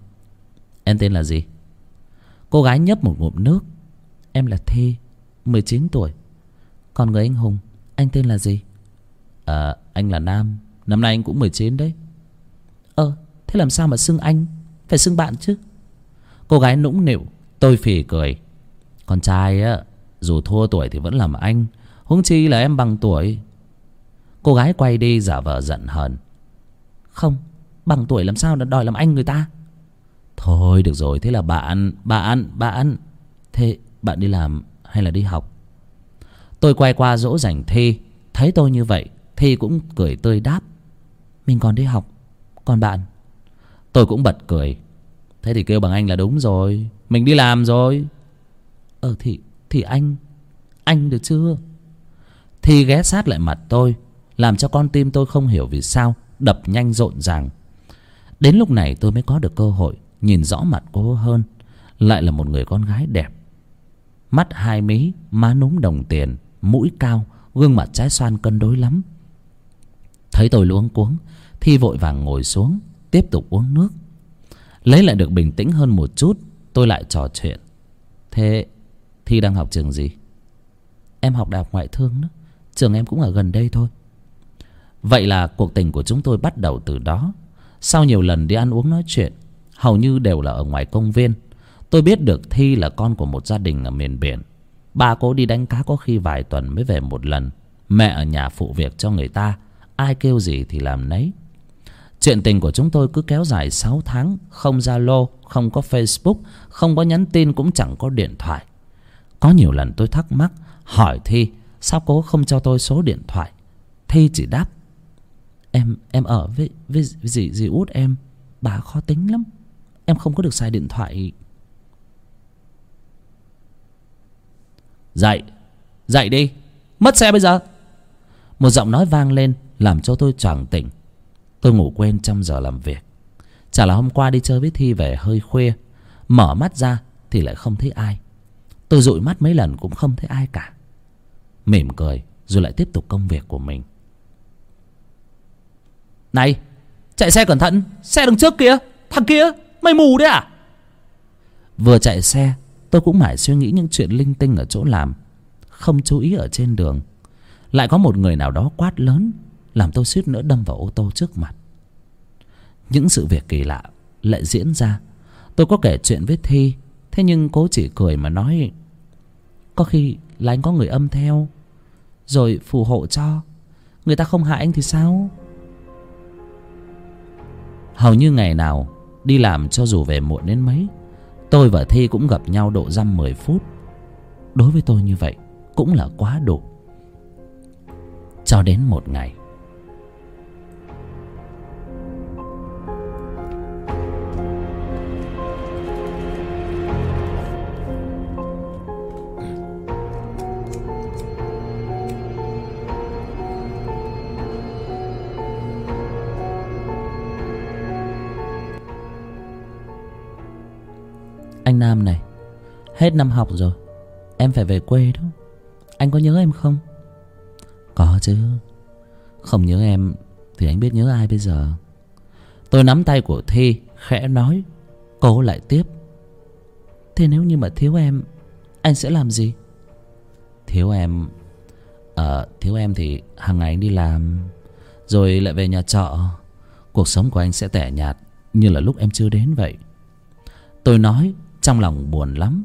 Em tên là gì? Cô gái nhấp một ngụm nước. Em là thi, mười chín tuổi. Còn người anh hùng, anh tên là gì? À anh là nam. Năm nay anh cũng mười chín đấy. Ơ thế làm sao mà xưng anh? Phải xưng bạn chứ. Cô gái nũng nịu, tôi phì cười. Con trai á, dù thua tuổi thì vẫn làm anh. Huống chi là em bằng tuổi. Cô gái quay đi, giả vờ giận hờn không bằng tuổi làm sao đòi làm anh người ta? Thôi được rồi thế là bạn bạn bạn. Thế bạn đi làm hay là đi học? Tôi quay qua dỗ dành thi. Thấy tôi như vậy thi cũng cười tươi đáp. Mình còn đi học còn bạn? Tôi cũng bật cười. Thế thì kêu bằng anh là đúng rồi mình đi làm rồi. Ờ thì thì anh anh được chưa? Thi ghé sát lại mặt tôi làm cho con tim tôi không hiểu vì sao đập nhanh rộn ràng. Đến lúc này tôi mới có được cơ hội nhìn rõ mặt cô hơn, lại là một người con gái đẹp. Mắt hai mí, má núm đồng tiền, mũi cao, gương mặt trái xoan cân đối lắm. Thấy tôi luống cuống thi vội vàng ngồi xuống, tiếp tục uống nước. Lấy lại được bình tĩnh hơn một chút, tôi lại trò chuyện. Thế, thi đang học trường gì? Em học đại học ngoại thương đó, trường em cũng ở gần đây thôi vậy là cuộc tình của chúng tôi bắt đầu từ đó. Sau nhiều lần đi ăn uống nói chuyện, hầu như đều là ở ngoài công viên. Tôi biết được thi là con của một gia đình ở miền biển. Ba cô đi đánh cá có khi vài tuần mới về một lần. Mẹ ở nhà phụ việc cho người ta, ai kêu gì thì làm nấy. Chuyện tình của chúng tôi cứ kéo dài sáu tháng, không zalo, không có facebook, không có nhắn tin cũng chẳng có điện thoại. Có nhiều lần tôi thắc mắc, hỏi thi, sao cô không cho tôi số điện thoại? Thi chỉ đáp em em ở với với dì dì út em. Bà khó tính lắm. Em không có được xài điện thoại. Dậy dậy đi. Mất xe bây giờ. Một giọng nói vang lên làm cho tôi choàng tỉnh. Tôi ngủ quên trong giờ làm việc. Chả là hôm qua đi chơi với thi về hơi khuya. Mở mắt ra thì lại không thấy ai. Tôi dụi mắt mấy lần cũng không thấy ai cả. Mỉm cười rồi lại tiếp tục công việc của mình này, chạy xe cẩn thận, xe đằng trước kia, thằng kia, mày mù đấy à? Vừa chạy xe, tôi cũng mải suy nghĩ những chuyện linh tinh ở chỗ làm, không chú ý ở trên đường. Lại có một người nào đó quát lớn, làm tôi suýt nữa đâm vào ô tô trước mặt. Những sự việc kỳ lạ lại diễn ra. Tôi có kể chuyện với thi, thế nhưng cố chỉ cười mà nói, có khi là anh có người âm theo, rồi phù hộ cho. Người ta không hại anh thì sao? Hầu như ngày nào đi làm cho dù về muộn đến mấy, tôi và thi cũng gặp nhau độ dăm mười phút. Đối với tôi như vậy cũng là quá đủ cho đến một ngày anh nam này. Hết năm học rồi, em phải về quê đó. Anh có nhớ em không? Có chứ. Không nhớ em thì anh biết nhớ ai bây giờ? Tôi nắm tay của thi, khẽ nói cô lại tiếp. Thế nếu như mà thiếu em, anh sẽ làm gì? Thiếu em ờ thiếu em thì hàng ngày anh đi làm, rồi lại về nhà trọ. Cuộc sống của anh sẽ tẻ nhạt như là lúc em chưa đến vậy. Tôi nói trong lòng buồn lắm.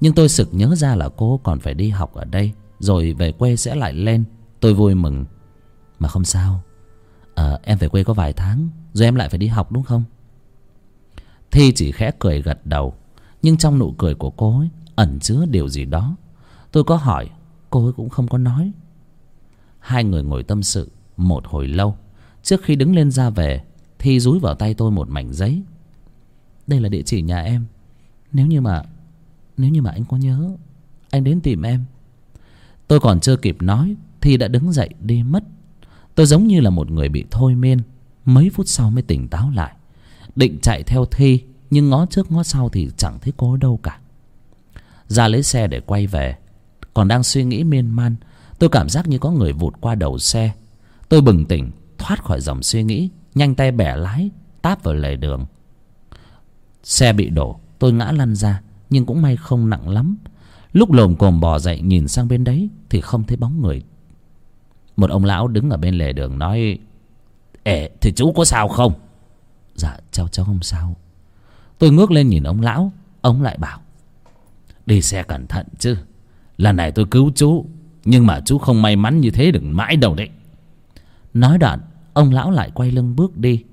Nhưng tôi sực nhớ ra là cô còn phải đi học ở đây rồi về quê sẽ lại lên. Tôi vui mừng. Mà không sao. À, em về quê có vài tháng rồi em lại phải đi học đúng không? Thi chỉ khẽ cười gật đầu. Nhưng trong nụ cười của cô ấy ẩn chứa điều gì đó. Tôi có hỏi cô ấy cũng không có nói. Hai người ngồi tâm sự một hồi lâu. Trước khi đứng lên ra về thi dúi vào tay tôi một mảnh giấy. Đây là địa chỉ nhà em nếu như mà, nếu như mà anh có nhớ, anh đến tìm em. Tôi còn chưa kịp nói thì đã đứng dậy đi mất. Tôi giống như là một người bị thôi miên, mấy phút sau mới tỉnh táo lại. Định chạy theo thi, nhưng ngó trước ngó sau thì chẳng thấy cô đâu cả. Ra lấy xe để quay về. Còn đang suy nghĩ miên man, tôi cảm giác như có người vụt qua đầu xe. Tôi bừng tỉnh, thoát khỏi dòng suy nghĩ, nhanh tay bẻ lái, táp vào lề đường. Xe bị đổ tôi ngã lăn ra, nhưng cũng may không nặng lắm. Lúc lồm cồm bò dậy nhìn sang bên đấy thì không thấy bóng người. Một ông lão đứng ở bên lề đường nói ể thì chú có sao không? Dạ cháu cháu không sao. Tôi ngước lên nhìn ông lão, ông lại bảo, đi xe cẩn thận chứ. Lần này tôi cứu chú, nhưng mà chú không may mắn như thế đừng mãi đâu đấy. Nói đoạn, ông lão lại quay lưng bước đi.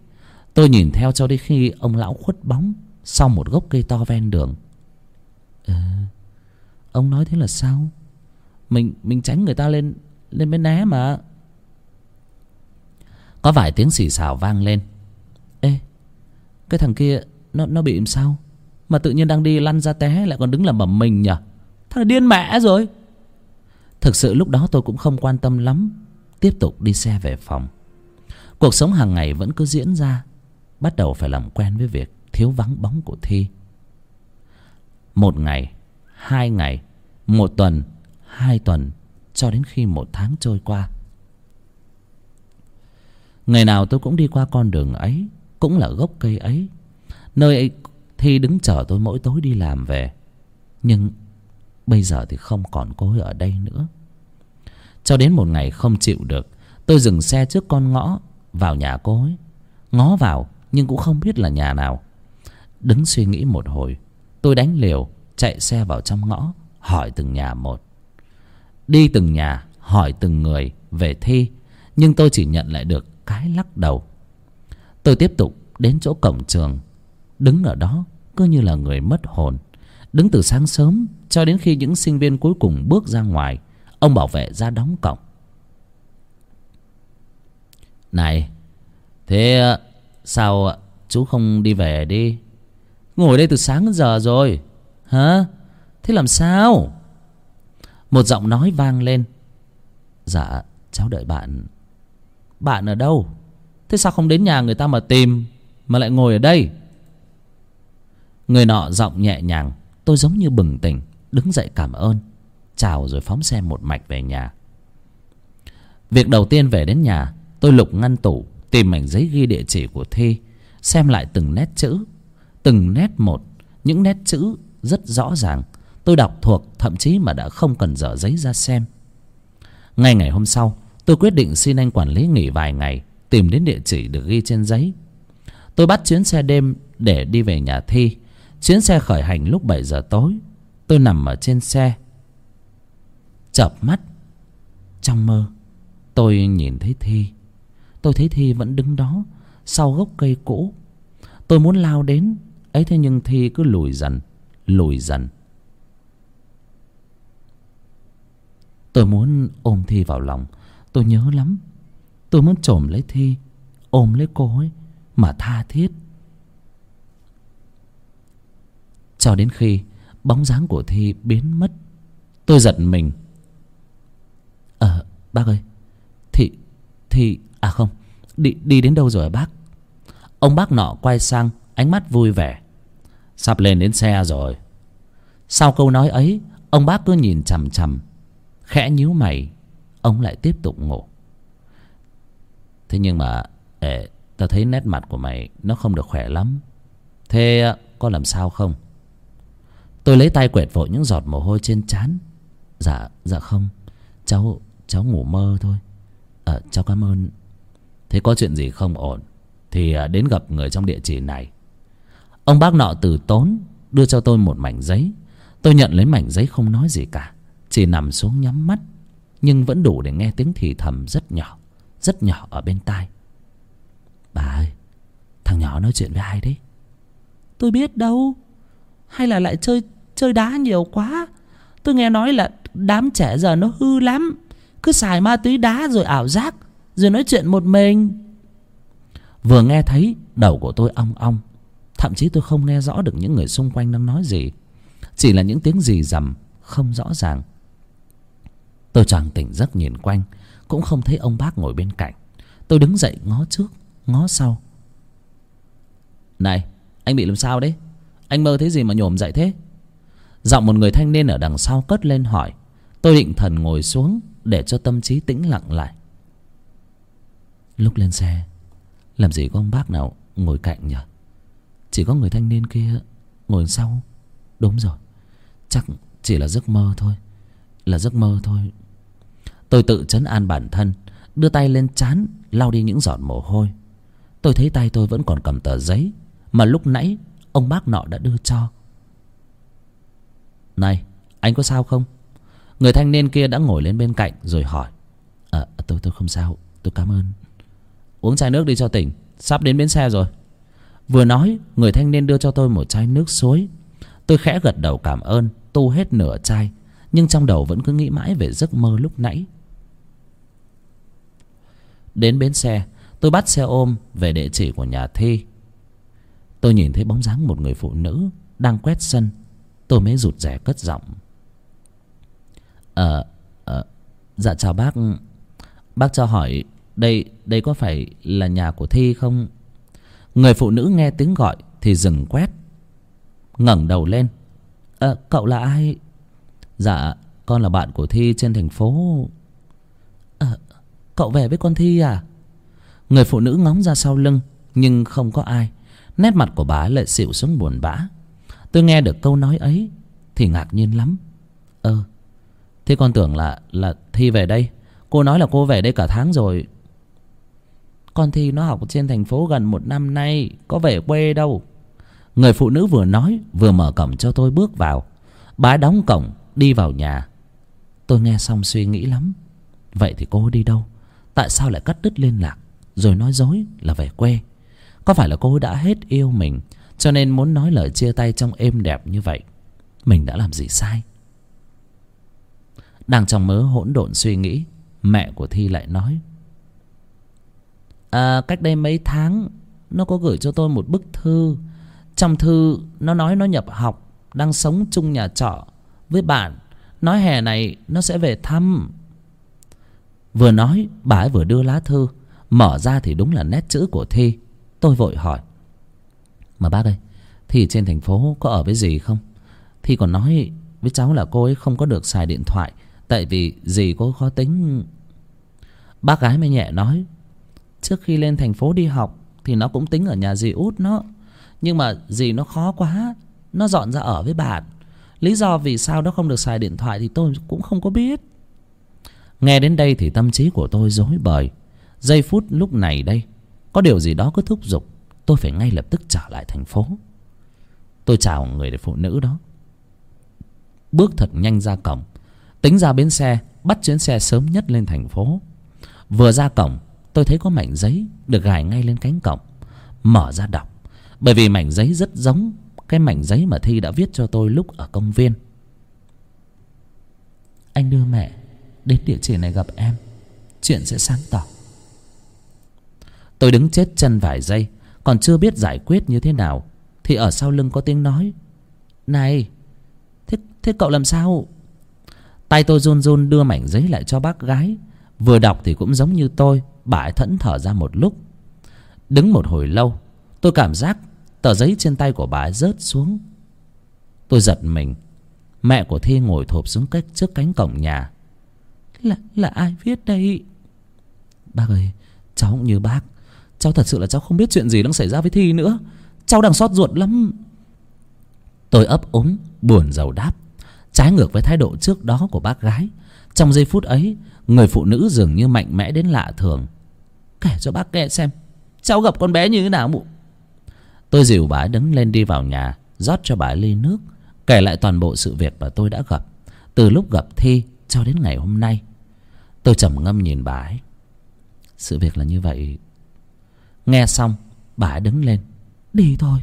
Tôi nhìn theo cho đến khi ông lão khuất bóng sau một gốc cây to ven đường. À, ông nói thế là sao? Mình mình tránh người ta lên lên bên né mà. Có vài tiếng xì xào vang lên. Ê cái thằng kia nó nó bị làm sao? Mà tự nhiên đang đi lăn ra té lại còn đứng làm bẩm mình nhở thằng điên mẹ rồi. Thực sự lúc đó tôi cũng không quan tâm lắm. Tiếp tục đi xe về phòng. Cuộc sống hàng ngày vẫn cứ diễn ra. Bắt đầu phải làm quen với việc thiếu vắng bóng của thi. Một ngày, hai ngày, một tuần, hai tuần cho đến khi một tháng trôi qua. Ngày nào tôi cũng đi qua con đường ấy, cũng là gốc cây ấy. Nơi ấy, thi đứng chờ tôi mỗi tối đi làm về. Nhưng bây giờ thì không còn cô ấy ở đây nữa. Cho đến một ngày không chịu được, tôi dừng xe trước con ngõ vào nhà cô ấy. Ngó vào, nhưng cũng không biết là nhà nào đứng suy nghĩ một hồi. Tôi đánh liều, chạy xe vào trong ngõ, hỏi từng nhà một. Đi từng nhà, hỏi từng người về thi, nhưng tôi chỉ nhận lại được cái lắc đầu. Tôi tiếp tục đến chỗ cổng trường. Đứng ở đó, cứ như là người mất hồn. Đứng từ sáng sớm cho đến khi những sinh viên cuối cùng bước ra ngoài, ông bảo vệ ra đóng cổng. Này, thế ờ, sao ờ, chú không đi về đi? Ngồi đây từ sáng đến giờ rồi. Hả? Thế làm sao? Một giọng nói vang lên. Dạ cháu đợi bạn. Bạn ở đâu? Thế sao không đến nhà người ta mà tìm, mà lại ngồi ở đây? Người nọ giọng nhẹ nhàng. Tôi giống như bừng tỉnh, đứng dậy cảm ơn. Chào rồi phóng xe một mạch về nhà. Việc đầu tiên về đến nhà, tôi lục ngăn tủ, tìm mảnh giấy ghi địa chỉ của thi, xem lại từng nét chữ từng nét một, những nét chữ rất rõ ràng. Tôi đọc thuộc, thậm chí mà đã không cần dở giấy ra xem. Ngay ngày hôm sau, tôi quyết định xin anh quản lý nghỉ vài ngày, tìm đến địa chỉ được ghi trên giấy. Tôi bắt chuyến xe đêm để đi về nhà thi. Chuyến xe khởi hành lúc bảy giờ tối, tôi nằm ở trên xe. Chợp mắt, trong mơ, tôi nhìn thấy thi. Tôi thấy thi vẫn đứng đó, sau gốc cây cũ. Tôi muốn lao đến ấy thế nhưng thi cứ lùi dần lùi dần. Tôi muốn ôm thi vào lòng, tôi nhớ lắm. Tôi muốn chồm lấy thi, ôm lấy cô ấy mà tha thiết. Cho đến khi bóng dáng của thi biến mất, tôi giật mình. Ờ bác ơi thì thì à không, đi đi đến đâu rồi bác? Ông bác nọ quay sang ánh mắt vui vẻ. Sắp lên đến xe rồi. Sau câu nói ấy ông bác cứ nhìn chằm chằm. Khẽ nhíu mày ông lại tiếp tục ngủ. Thế nhưng mà ệ, tao thấy nét mặt của mày nó không được khỏe lắm. Thế ờ, có làm sao không? Tôi lấy tay quẹt vội những giọt mồ hôi trên trán. Dạ dạ không. Cháu cháu ngủ mơ thôi. Ờ cháu cảm ơn. Thế có chuyện gì không ổn thì ờ, đến gặp người trong địa chỉ này ông bác nọ từ tốn đưa cho tôi một mảnh giấy. Tôi nhận lấy mảnh giấy không nói gì cả chỉ nằm xuống nhắm mắt nhưng vẫn đủ để nghe tiếng thì thầm rất nhỏ rất nhỏ ở bên tai. Bà ơi thằng nhỏ nói chuyện với ai đấy? Tôi biết đâu. Hay là lại chơi chơi đá nhiều quá. Tôi nghe nói là đám trẻ giờ nó hư lắm. Cứ xài ma túy đá rồi ảo giác rồi nói chuyện một mình. Vừa nghe thấy đầu của tôi ong ong thậm chí tôi không nghe rõ được những người xung quanh đang nói gì. Chỉ là những tiếng gì rầm, không rõ ràng. Tôi choàng tỉnh giấc nhìn quanh, cũng không thấy ông bác ngồi bên cạnh. Tôi đứng dậy ngó trước, ngó sau. Này, anh bị làm sao đấy? Anh mơ thấy gì mà nhổm dậy thế? Giọng một người thanh niên ở đằng sau cất lên hỏi. Tôi định thần ngồi xuống để cho tâm trí tĩnh lặng lại. Lúc lên xe, làm gì có ông bác nào ngồi cạnh nhỉ chỉ có người thanh niên kia ngồi sau. Đúng rồi. Chắc chỉ là giấc mơ thôi. Là giấc mơ thôi. Tôi tự chấn an bản thân đưa tay lên chán lau đi những giọt mồ hôi. Tôi thấy tay tôi vẫn còn cầm tờ giấy mà lúc nãy ông bác nọ đã đưa cho. Này anh có sao không? Người thanh niên kia đã ngồi lên bên cạnh rồi hỏi. À, tôi tôi không sao. Tôi cảm ơn. Uống chai nước đi cho tỉnh. Sắp đến bến xe rồi vừa nói, người thanh niên đưa cho tôi một chai nước suối. Tôi khẽ gật đầu cảm ơn, tu hết nửa chai, nhưng trong đầu vẫn cứ nghĩ mãi về giấc mơ lúc nãy. Đến bến xe, tôi bắt xe ôm về địa chỉ của nhà thi. Tôi nhìn thấy bóng dáng một người phụ nữ đang quét sân. Tôi mới rụt rè cất giọng. Ờ ờ dạ chào bác. Bác cho hỏi, đây đây có phải là nhà của thi không? Người phụ nữ nghe tiếng gọi thì dừng quét. ngẩng đầu lên. À, cậu là ai? Dạ con là bạn của thi trên thành phố. À, cậu về với con thi à? Người phụ nữ ngóng ra sau lưng nhưng không có ai. Nét mặt của bà lại xịu xuống buồn bã. Tôi nghe được câu nói ấy thì ngạc nhiên lắm. Ơ ờ, thế con tưởng là là thi về đây. Cô nói là cô về đây cả tháng rồi con thi nó học trên thành phố gần một năm nay, có về quê đâu. Người phụ nữ vừa nói, vừa mở cổng cho tôi bước vào. Bà đóng cổng, đi vào nhà. Tôi nghe xong suy nghĩ lắm. Vậy thì cô đi đâu? Tại sao lại cắt đứt liên lạc, rồi nói dối là về quê? Có phải là cô đã hết yêu mình, cho nên muốn nói lời chia tay trong êm đẹp như vậy? Mình đã làm gì sai? Đang trong mớ hỗn độn suy nghĩ, mẹ của thi lại nói à, cách đây mấy tháng nó có gửi cho tôi một bức thư. Trong thư nó nói nó nhập học đang sống chung nhà trọ với bạn. Nói hè này nó sẽ về thăm. Vừa nói bà ấy vừa đưa lá thư. Mở ra thì đúng là nét chữ của thi. Tôi vội hỏi mà bác ơi thì trên thành phố có ở với gì không? Thi còn nói với cháu là cô ấy không có được xài điện thoại tại vì dì cô khó tính. Bác gái mới nhẹ nói trước khi lên thành phố đi học thì nó cũng tính ở nhà dì út nó. Nhưng mà gì nó khó quá, nó dọn ra ở với bạn. Lý do vì sao nó không được xài điện thoại thì tôi cũng không có biết. Nghe đến đây thì tâm trí của tôi rối bời. Giây phút lúc này đây, có điều gì đó cứ thúc giục, tôi phải ngay lập tức trở lại thành phố. Tôi chào người phụ nữ đó. Bước thật nhanh ra cổng, tính ra bến xe, bắt chuyến xe sớm nhất lên thành phố. Vừa ra cổng tôi thấy có mảnh giấy được gài ngay lên cánh cổng. Mở ra đọc. Bởi vì mảnh giấy rất giống cái mảnh giấy mà thi đã viết cho tôi lúc ở công viên. Anh đưa mẹ đến địa chỉ này gặp em. Chuyện sẽ sáng tỏ. Tôi đứng chết chân vài giây, còn chưa biết giải quyết như thế nào, thì ở sau lưng có tiếng nói. Này, thế thế cậu làm sao? Tay tôi run run đưa mảnh giấy lại cho bác gái. Vừa đọc thì cũng giống như tôi bà ấy thẫn thở ra một lúc. Đứng một hồi lâu, tôi cảm giác tờ giấy trên tay của bà ấy rớt xuống. Tôi giật mình. Mẹ của thi ngồi thộp xuống cách trước cánh cổng nhà. Là là ai viết đây? Bác ơi, cháu cũng như bác. Cháu thật sự là cháu không biết chuyện gì đang xảy ra với thi nữa. Cháu đang xót ruột lắm. Tôi ấp úng, buồn rầu đáp. Trái ngược với thái độ trước đó của bác gái, trong giây phút ấy, người phụ nữ dường như mạnh mẽ đến lạ thường kể cho bác nghe xem. Cháu gặp con bé như thế nào mụ? Tôi dìu bà ấy đứng lên đi vào nhà, rót cho bà ấy ly nước, kể lại toàn bộ sự việc mà tôi đã gặp, từ lúc gặp thi cho đến ngày hôm nay. Tôi trầm ngâm nhìn bà ấy. Sự việc là như vậy. Nghe xong, bà ấy đứng lên. Đi thôi.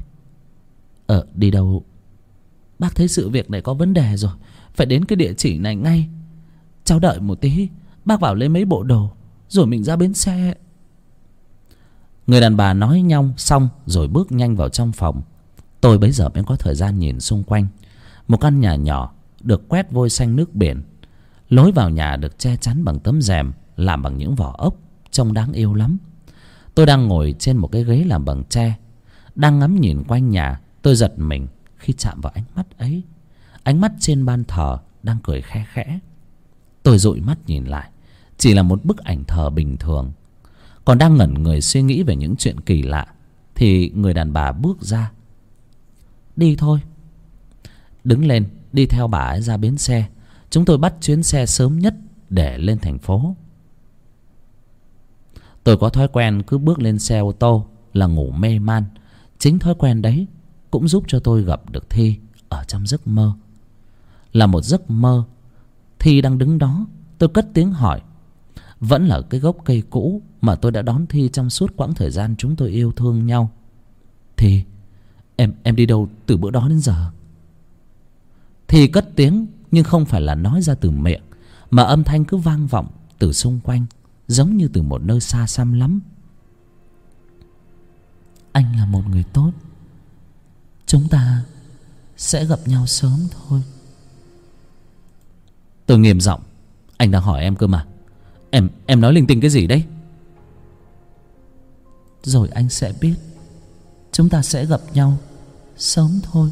Ờ đi đâu? Bác thấy sự việc này có vấn đề rồi, phải đến cái địa chỉ này ngay. Cháu đợi một tí, bác vào lấy mấy bộ đồ, rồi mình ra bến xe người đàn bà nói nhau xong rồi bước nhanh vào trong phòng. Tôi bấy giờ mới có thời gian nhìn xung quanh. Một căn nhà nhỏ được quét vôi xanh nước biển. Lối vào nhà được che chắn bằng tấm rèm, làm bằng những vỏ ốc, trông đáng yêu lắm. Tôi đang ngồi trên một cái ghế làm bằng tre. Đang ngắm nhìn quanh nhà, tôi giật mình khi chạm vào ánh mắt ấy. Ánh mắt trên ban thờ đang cười khe khẽ. Tôi dụi mắt nhìn lại, chỉ là một bức ảnh thờ bình thường còn đang ngẩn người suy nghĩ về những chuyện kỳ lạ, thì người đàn bà bước ra. Đi thôi. Đứng lên, đi theo bà ấy ra bến xe. Chúng tôi bắt chuyến xe sớm nhất để lên thành phố. Tôi có thói quen cứ bước lên xe ô tô là ngủ mê man. Chính thói quen đấy cũng giúp cho tôi gặp được thi ở trong giấc mơ. Là một giấc mơ, thi đang đứng đó. Tôi cất tiếng hỏi, vẫn là cái gốc cây cũ mà tôi đã đón thi trong suốt quãng thời gian chúng tôi yêu thương nhau. Thì em em đi đâu từ bữa đó đến giờ? Thi cất tiếng, nhưng không phải là nói ra từ miệng, mà âm thanh cứ vang vọng từ xung quanh, giống như từ một nơi xa xăm lắm. Anh là một người tốt. Chúng ta sẽ gặp nhau sớm thôi. Tôi nghiêm giọng. Anh đang hỏi em cơ mà. Em em nói linh tinh cái gì đấy? Rồi anh sẽ biết. Chúng ta sẽ gặp nhau sớm thôi.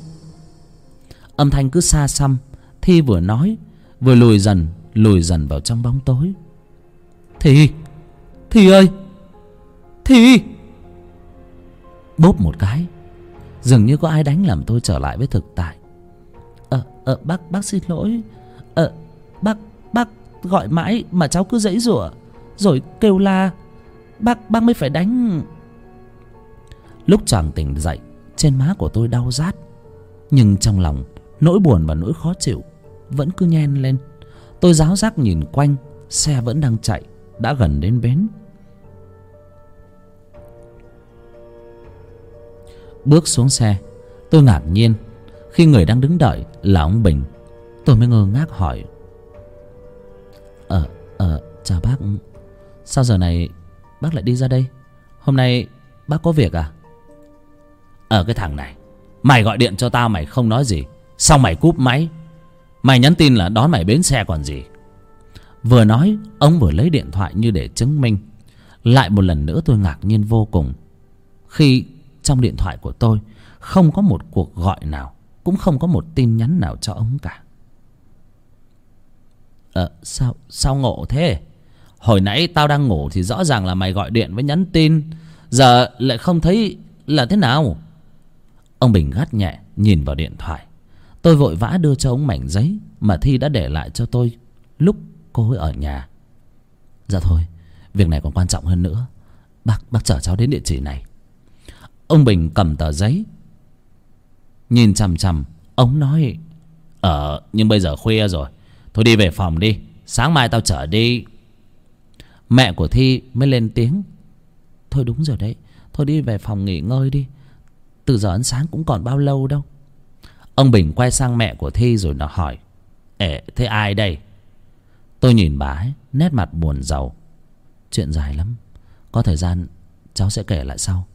Âm thanh cứ xa xăm, thi vừa nói, vừa lùi dần lùi dần vào trong bóng tối. Thì thì ơi! Thì bốp một cái, dường như có ai đánh làm tôi trở lại với thực tại. Ờ ờ bác bác xin lỗi. Ờ bác bác gọi mãi mà cháu cứ dãy rủa, rồi kêu la, bác bác mới phải đánh lúc chàng tỉnh dậy, trên má của tôi đau rát. Nhưng trong lòng, nỗi buồn và nỗi khó chịu vẫn cứ nhen lên. Tôi ráo rác nhìn quanh, xe vẫn đang chạy, đã gần đến bến. Bước xuống xe, tôi ngạc nhiên, khi người đang đứng đợi là ông bình. Tôi mới ngơ ngác hỏi ờ ờ chào bác. Sao giờ này bác lại đi ra đây? Hôm nay bác có việc à? Ở cái thằng này. Mày gọi điện cho tao, mày không nói gì. Xong mày cúp máy. Mày nhắn tin là đón mày bến xe còn gì. Vừa nói, ông vừa lấy điện thoại như để chứng minh. Lại một lần nữa tôi ngạc nhiên vô cùng. Khi trong điện thoại của tôi, không có một cuộc gọi nào, cũng không có một tin nhắn nào cho ông cả. Ờ sao sao ngộ thế? Hồi nãy tao đang ngủ thì rõ ràng là mày gọi điện với nhắn tin. Giờ lại không thấy là thế nào? Ông bình gắt nhẹ, nhìn vào điện thoại. Tôi vội vã đưa cho ông mảnh giấy mà thi đã để lại cho tôi lúc cô ấy ở nhà. Dạ thôi, việc này còn quan trọng hơn nữa. Bác bác chở cháu đến địa chỉ này. Ông bình cầm tờ giấy, nhìn chằm chằm. Ông nói ờ nhưng bây giờ khuya rồi, thôi đi về phòng đi, sáng mai tao chở đi. Mẹ của thi mới lên tiếng, thôi đúng rồi đấy, thôi đi về phòng nghỉ ngơi đi từ giờ ăn sáng cũng còn bao lâu đâu. Ông bình quay sang mẹ của thi rồi nó hỏi ệ thế ai đây? Tôi nhìn bà ấy, nét mặt buồn rầu. Chuyện dài lắm, có thời gian cháu sẽ kể lại sau.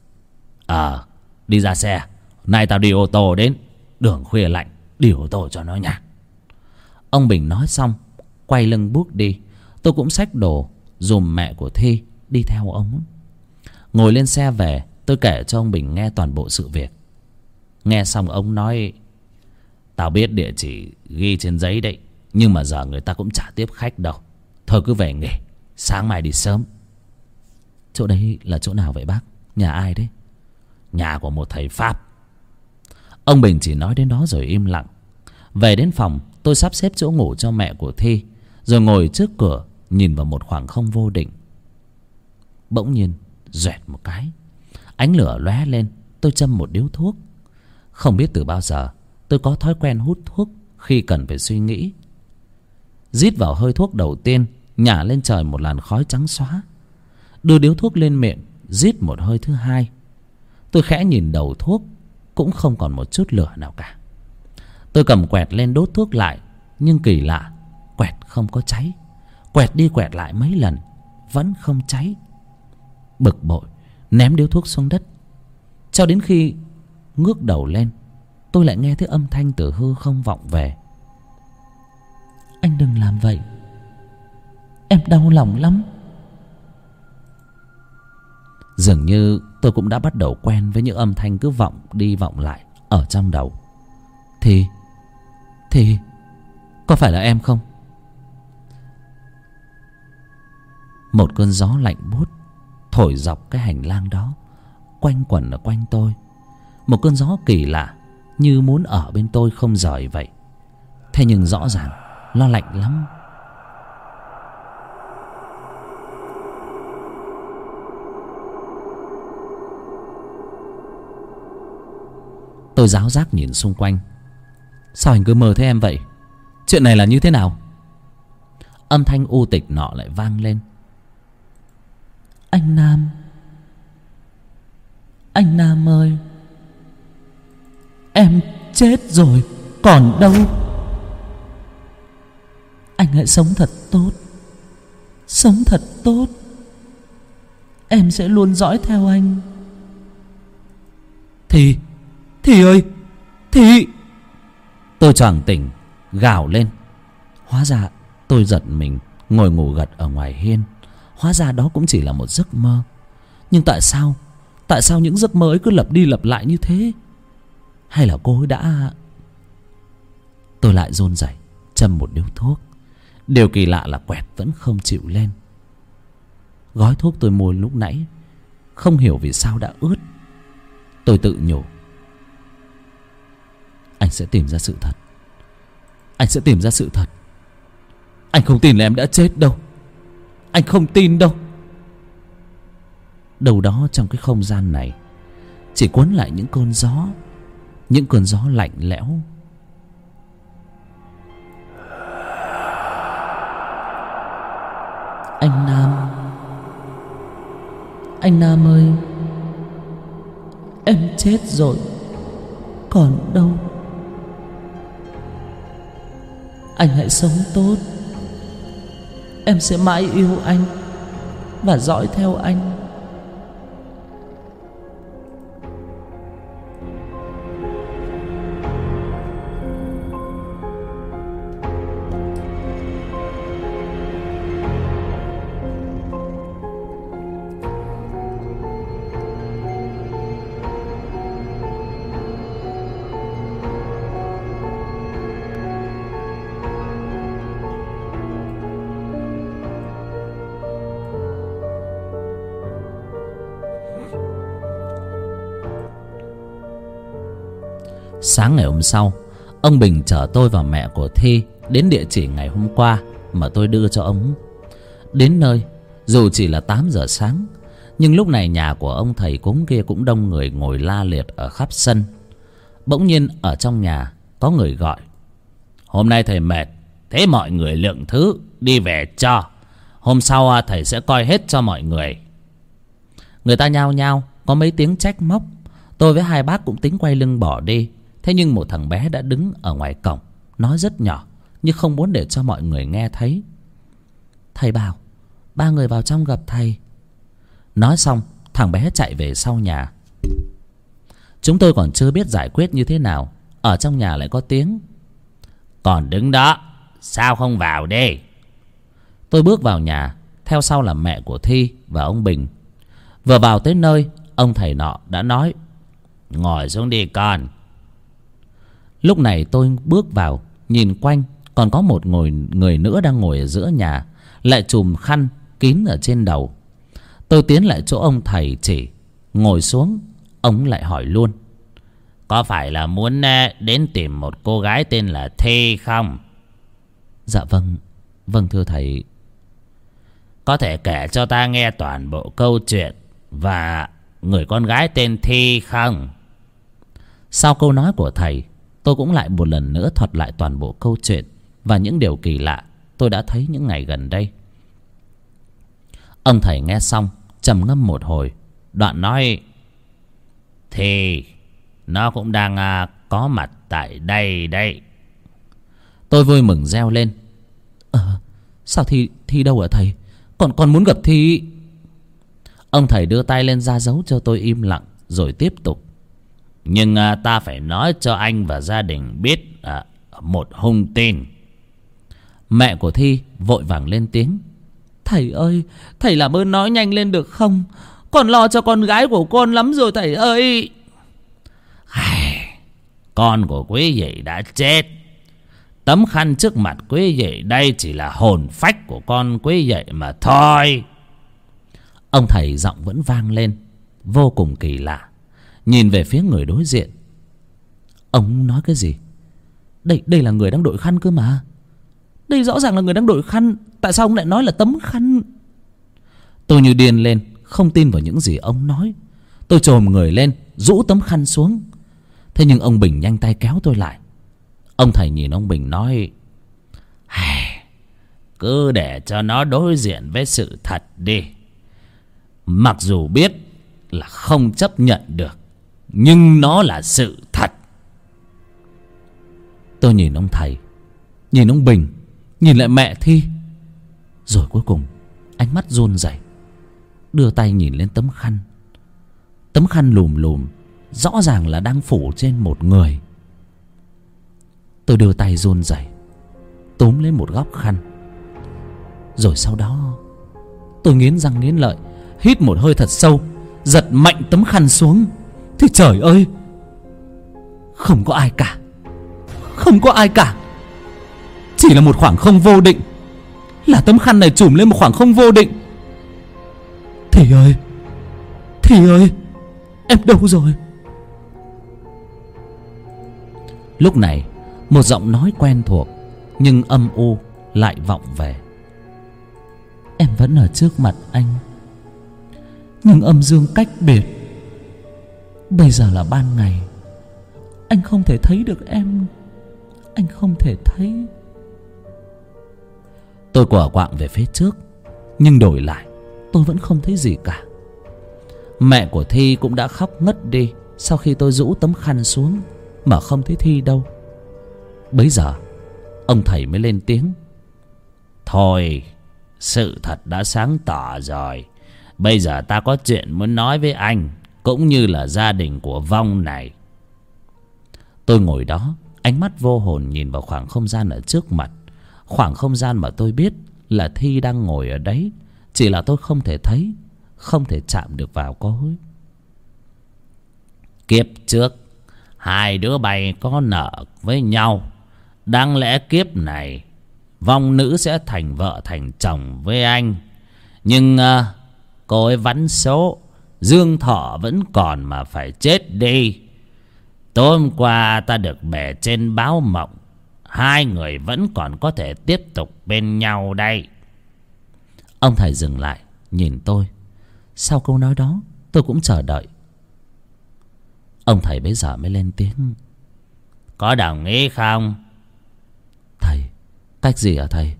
Ờ đi ra xe, nay tao đi ô tô đến, đường khuya lạnh, đi ô tô cho nó nhạt ông bình nói xong, quay lưng bước đi. Tôi cũng xách đồ, dùm mẹ của thi đi theo ông. Ngồi lên xe về tôi kể cho ông bình nghe toàn bộ sự việc. Nghe xong ông nói, tao biết địa chỉ ghi trên giấy đấy, nhưng mà giờ người ta cũng chả tiếp khách đâu. Thôi cứ về nghỉ, sáng mai đi sớm. Chỗ đấy là chỗ nào vậy bác? Nhà ai đấy? Nhà của một thầy pháp. Ông bình chỉ nói đến đó rồi im lặng. Về đến phòng, tôi sắp xếp chỗ ngủ cho mẹ của thi, rồi ngồi trước cửa, nhìn vào một khoảng không vô định. Bỗng nhiên doẹt một cái ánh lửa lóe lên, tôi châm một điếu thuốc. Không biết từ bao giờ, tôi có thói quen hút thuốc khi cần phải suy nghĩ. Rít vào hơi thuốc đầu tiên, nhả lên trời một làn khói trắng xóa. Đưa điếu thuốc lên miệng, rít một hơi thứ hai. Tôi khẽ nhìn đầu thuốc, cũng không còn một chút lửa nào cả. Tôi cầm quẹt lên đốt thuốc lại, nhưng kỳ lạ, quẹt không có cháy. Quẹt đi quẹt lại mấy lần, vẫn không cháy. Bực bội ném điếu thuốc xuống đất. Cho đến khi ngước đầu lên, tôi lại nghe thấy âm thanh từ hư không vọng về. Anh đừng làm vậy. Em đau lòng lắm. Dường như tôi cũng đã bắt đầu quen với những âm thanh cứ vọng đi vọng lại ở trong đầu. Thì thì có phải là em không? Một cơn gió lạnh buốt thổi dọc cái hành lang đó. Quanh quẩn ở quanh tôi. Một cơn gió kỳ lạ, như muốn ở bên tôi không rời vậy. Thế nhưng rõ ràng lo lạnh lắm. Tôi giáo giác nhìn xung quanh. Sao anh cứ mơ thế em vậy? Chuyện này là như thế nào? Âm thanh u tịch nọ lại vang lên anh nam. Anh nam ơi, em chết rồi, còn đâu? Anh hãy sống thật tốt, sống thật tốt. Em sẽ luôn dõi theo anh. Thì thì ơi, thì. Tôi choàng tỉnh, gào lên. Hóa ra tôi giật mình, ngồi ngủ gật ở ngoài hiên hóa ra đó cũng chỉ là một giấc mơ. Nhưng tại sao? Tại sao những giấc mơ ấy cứ lặp đi lặp lại như thế? Hay là cô ấy đã tôi lại run rẩy, châm một điếu thuốc. Điều kỳ lạ là quẹt vẫn không chịu lên. Gói thuốc tôi mua lúc nãy, không hiểu vì sao đã ướt. Tôi tự nhủ, anh sẽ tìm ra sự thật. Anh sẽ tìm ra sự thật. Anh không tin là em đã chết đâu anh không tin đâu. Đầu đó trong cái không gian này, chỉ cuốn lại những cơn gió, những cơn gió lạnh lẽo. Anh nam anh nam ơi, em chết rồi, còn đâu? Anh hãy sống tốt em sẽ mãi yêu anh và dõi theo anh. Sáng ngày hôm sau, ông bình chở tôi và mẹ của thi đến địa chỉ ngày hôm qua mà tôi đưa cho ông. Đến nơi, dù chỉ là tám giờ sáng, nhưng lúc này nhà của ông thầy cúng kia cũng đông người ngồi la liệt ở khắp sân. Bỗng nhiên ở trong nhà có người gọi, hôm nay thầy mệt, thế mọi người lượng thứ, đi về cho. Hôm sau à, thầy sẽ coi hết cho mọi người. Người ta nhao nhao, có mấy tiếng trách móc. Tôi với hai bác cũng tính quay lưng bỏ đi thế nhưng một thằng bé đã đứng ở ngoài cổng, nói rất nhỏ, nhưng không muốn để cho mọi người nghe thấy. Thầy bảo, ba người vào trong gặp thầy. Nói xong, thằng bé chạy về sau nhà. Chúng tôi còn chưa biết giải quyết như thế nào, ở trong nhà lại có tiếng. Còn đứng đó, sao không vào đi? Tôi bước vào nhà, theo sau là mẹ của thi và ông bình. Vừa vào tới nơi, ông thầy nọ đã nói, ngồi xuống đi con lúc này tôi bước vào, nhìn quanh, còn có một ngồi, người nữa đang ngồi ở giữa nhà, lại chùm khăn kín ở trên đầu. Tôi tiến lại chỗ ông thầy chỉ, ngồi xuống, ông lại hỏi luôn. Có phải là muốn ờ, đến tìm một cô gái tên là thi không? Dạ vâng vâng thưa thầy. Có thể kể cho ta nghe toàn bộ câu chuyện và người con gái tên thi không? Sau câu nói của thầy tôi cũng lại một lần nữa thuật lại toàn bộ câu chuyện và những điều kỳ lạ tôi đã thấy những ngày gần đây. Ông thầy nghe xong trầm ngâm một hồi đoạn nói thì nó cũng đang à, có mặt tại đây đây tôi vui mừng reo lên ờ sao thi thi đâu ở thầy? Còn còn muốn gặp thi? Ông thầy đưa tay lên ra dấu cho tôi im lặng rồi tiếp tục nhưng à, ta phải nói cho anh và gia đình biết à, một hung tin. Mẹ của thi vội vàng lên tiếng. Thầy ơi thầy làm ơn nói nhanh lên được không? Con lo cho con gái của con lắm rồi thầy ơi. Con của quý vị đã chết. Tấm khăn trước mặt quý vị đây chỉ là hồn phách của con quý vị mà thôi. Ông thầy giọng vẫn vang lên vô cùng kỳ lạ nhìn về phía người đối diện. Ông nói cái gì? Đây đây là người đang đội khăn cơ mà. Đây rõ ràng là người đang đội khăn. Tại sao ông lại nói là tấm khăn? Tôi như điên lên, không tin vào những gì ông nói. Tôi chồm người lên, rũ tấm khăn xuống. Thế nhưng ông bình nhanh tay kéo tôi lại. Ông thầy nhìn ông bình nói cứ để cho nó đối diện với sự thật đi. Mặc dù biết là không chấp nhận được nhưng nó là sự thật. Tôi nhìn ông thầy, nhìn ông bình, nhìn lại mẹ thi. Rồi cuối cùng, ánh mắt run rẩy, đưa tay nhìn lên tấm khăn. Tấm khăn lùm lùm, rõ ràng là đang phủ trên một người. Tôi đưa tay run rẩy, túm lấy một góc khăn. Rồi sau đó, tôi nghiến răng nghiến lợi, hít một hơi thật sâu, giật mạnh tấm khăn xuống thì trời ơi! Không có ai cả. Không có ai cả. Chỉ là một khoảng không vô định. Là tấm khăn này trùm lên một khoảng không vô định. Thì ơi! Thì ơi! Em đâu rồi? Lúc này, một giọng nói quen thuộc, nhưng âm u lại vọng về. Em vẫn ở trước mặt anh. Nhưng âm dương cách biệt bây giờ là ban ngày. Anh không thể thấy được em. Anh không thể thấy. Tôi quả quạng về phía trước, nhưng đổi lại, tôi vẫn không thấy gì cả. Mẹ của thi cũng đã khóc ngất đi sau khi tôi rũ tấm khăn xuống, mà không thấy thi đâu. Bấy giờ, ông thầy mới lên tiếng. Thôi, sự thật đã sáng tỏ rồi. Bây giờ ta có chuyện muốn nói với anh cũng như là gia đình của vong này. Tôi ngồi đó ánh mắt vô hồn nhìn vào khoảng không gian ở trước mặt. Khoảng không gian mà tôi biết là thi đang ngồi ở đấy. Chỉ là tôi không thể thấy không thể chạm được vào cô ấy. Kiếp trước hai đứa bay có nợ với nhau. Đáng lẽ kiếp này vong nữ sẽ thành vợ thành chồng với anh. Nhưng uh, cô ấy vắn số dương thọ vẫn còn mà phải chết đi. Tối hôm qua ta được bẻ trên báo mộng, Hai người vẫn còn có thể tiếp tục bên nhau đây. Ông thầy dừng lại, Nhìn tôi. Sau câu nói đó, tôi cũng chờ đợi. Ông thầy bấy giờ mới lên tiếng. Có đồng ý không? Thầy, Cách gì hả thầy?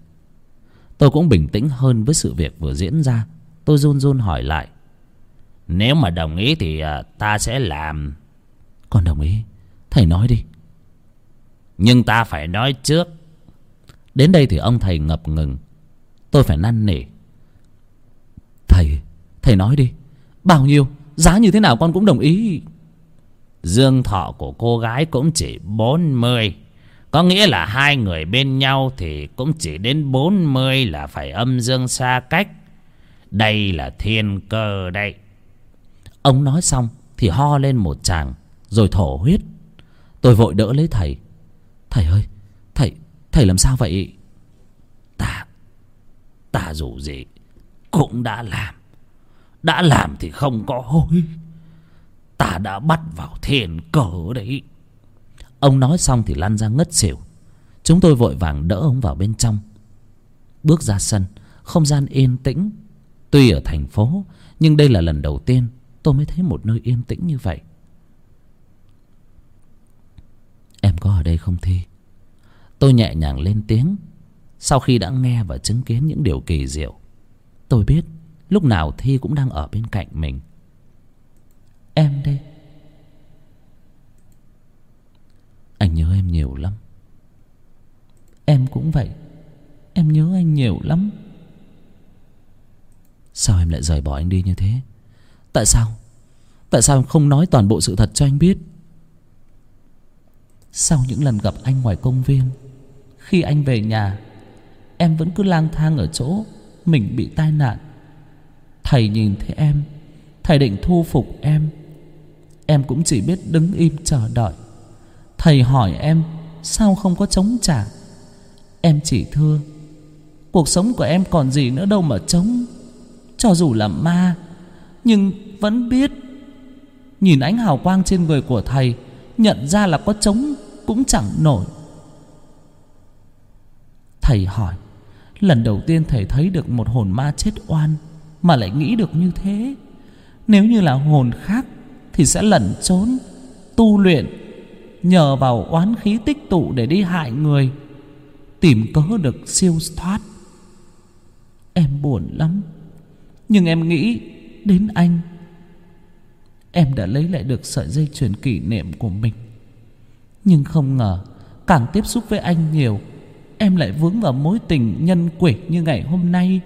Tôi cũng bình tĩnh hơn với sự việc vừa diễn ra. Tôi run run hỏi lại. Nếu mà đồng ý thì à, ta sẽ làm. Con đồng ý. Thầy nói đi. Nhưng ta phải nói trước. Đến đây thì ông thầy ngập ngừng. Tôi phải năn nỉ. Thầy Thầy nói đi. Bao nhiêu? Giá như thế nào con cũng đồng ý. Dương thọ của cô gái cũng chỉ bốn mươi. Có nghĩa là hai người bên nhau thì cũng chỉ đến bốn mươi là phải âm dương xa cách. Đây là thiên cơ đây Ông nói xong thì ho lên một tràng, Rồi thổ huyết. Tôi vội đỡ lấy thầy. Thầy ơi, Thầy Thầy làm sao vậy? Ta Ta dù gì Cũng đã làm. Đã làm thì không có hối. Ta đã bắt vào thiên cờ đấy. Ông nói xong thì lăn ra ngất xỉu. Chúng tôi vội vàng đỡ ông vào bên trong. Bước ra sân, Không gian yên tĩnh. Tuy ở thành phố, Nhưng đây là lần đầu tiên Tôi mới thấy một nơi yên tĩnh như vậy. Em có ở đây không Thi? Tôi nhẹ nhàng lên tiếng. Sau khi đã nghe và chứng kiến những điều kỳ diệu, Tôi biết Lúc nào Thi cũng đang ở bên cạnh mình. Em đây. Anh nhớ em nhiều lắm. Em cũng vậy. Em nhớ anh nhiều lắm. Sao em lại rời bỏ anh đi như thế? Tại sao? Tại sao em không nói toàn bộ sự thật cho anh biết? Sau những lần gặp anh ngoài công viên, Khi anh về nhà, Em vẫn cứ lang thang ở chỗ Mình bị tai nạn. Thầy nhìn thấy em, Thầy định thu phục em. Em cũng chỉ biết đứng im chờ đợi. Thầy hỏi em, Sao không có chống trả? Em chỉ thưa, Cuộc sống của em còn gì nữa đâu mà chống. Cho dù là ma nhưng vẫn biết. Nhìn ánh hào quang trên người của thầy, Nhận ra là có chống Cũng chẳng nổi. Thầy hỏi, Lần đầu tiên thầy thấy được một hồn ma chết oan Mà lại nghĩ được như thế. Nếu như là hồn khác Thì sẽ lẩn trốn, Tu luyện, Nhờ vào oán khí tích tụ để đi hại người, Tìm cớ được siêu thoát. Em buồn lắm, Nhưng em nghĩ Đến anh. Em đã lấy lại được sợi dây chuyền kỷ niệm của mình. Nhưng không ngờ, Càng tiếp xúc với anh nhiều, Em lại vướng vào mối tình nhân quỷ như ngày hôm nay.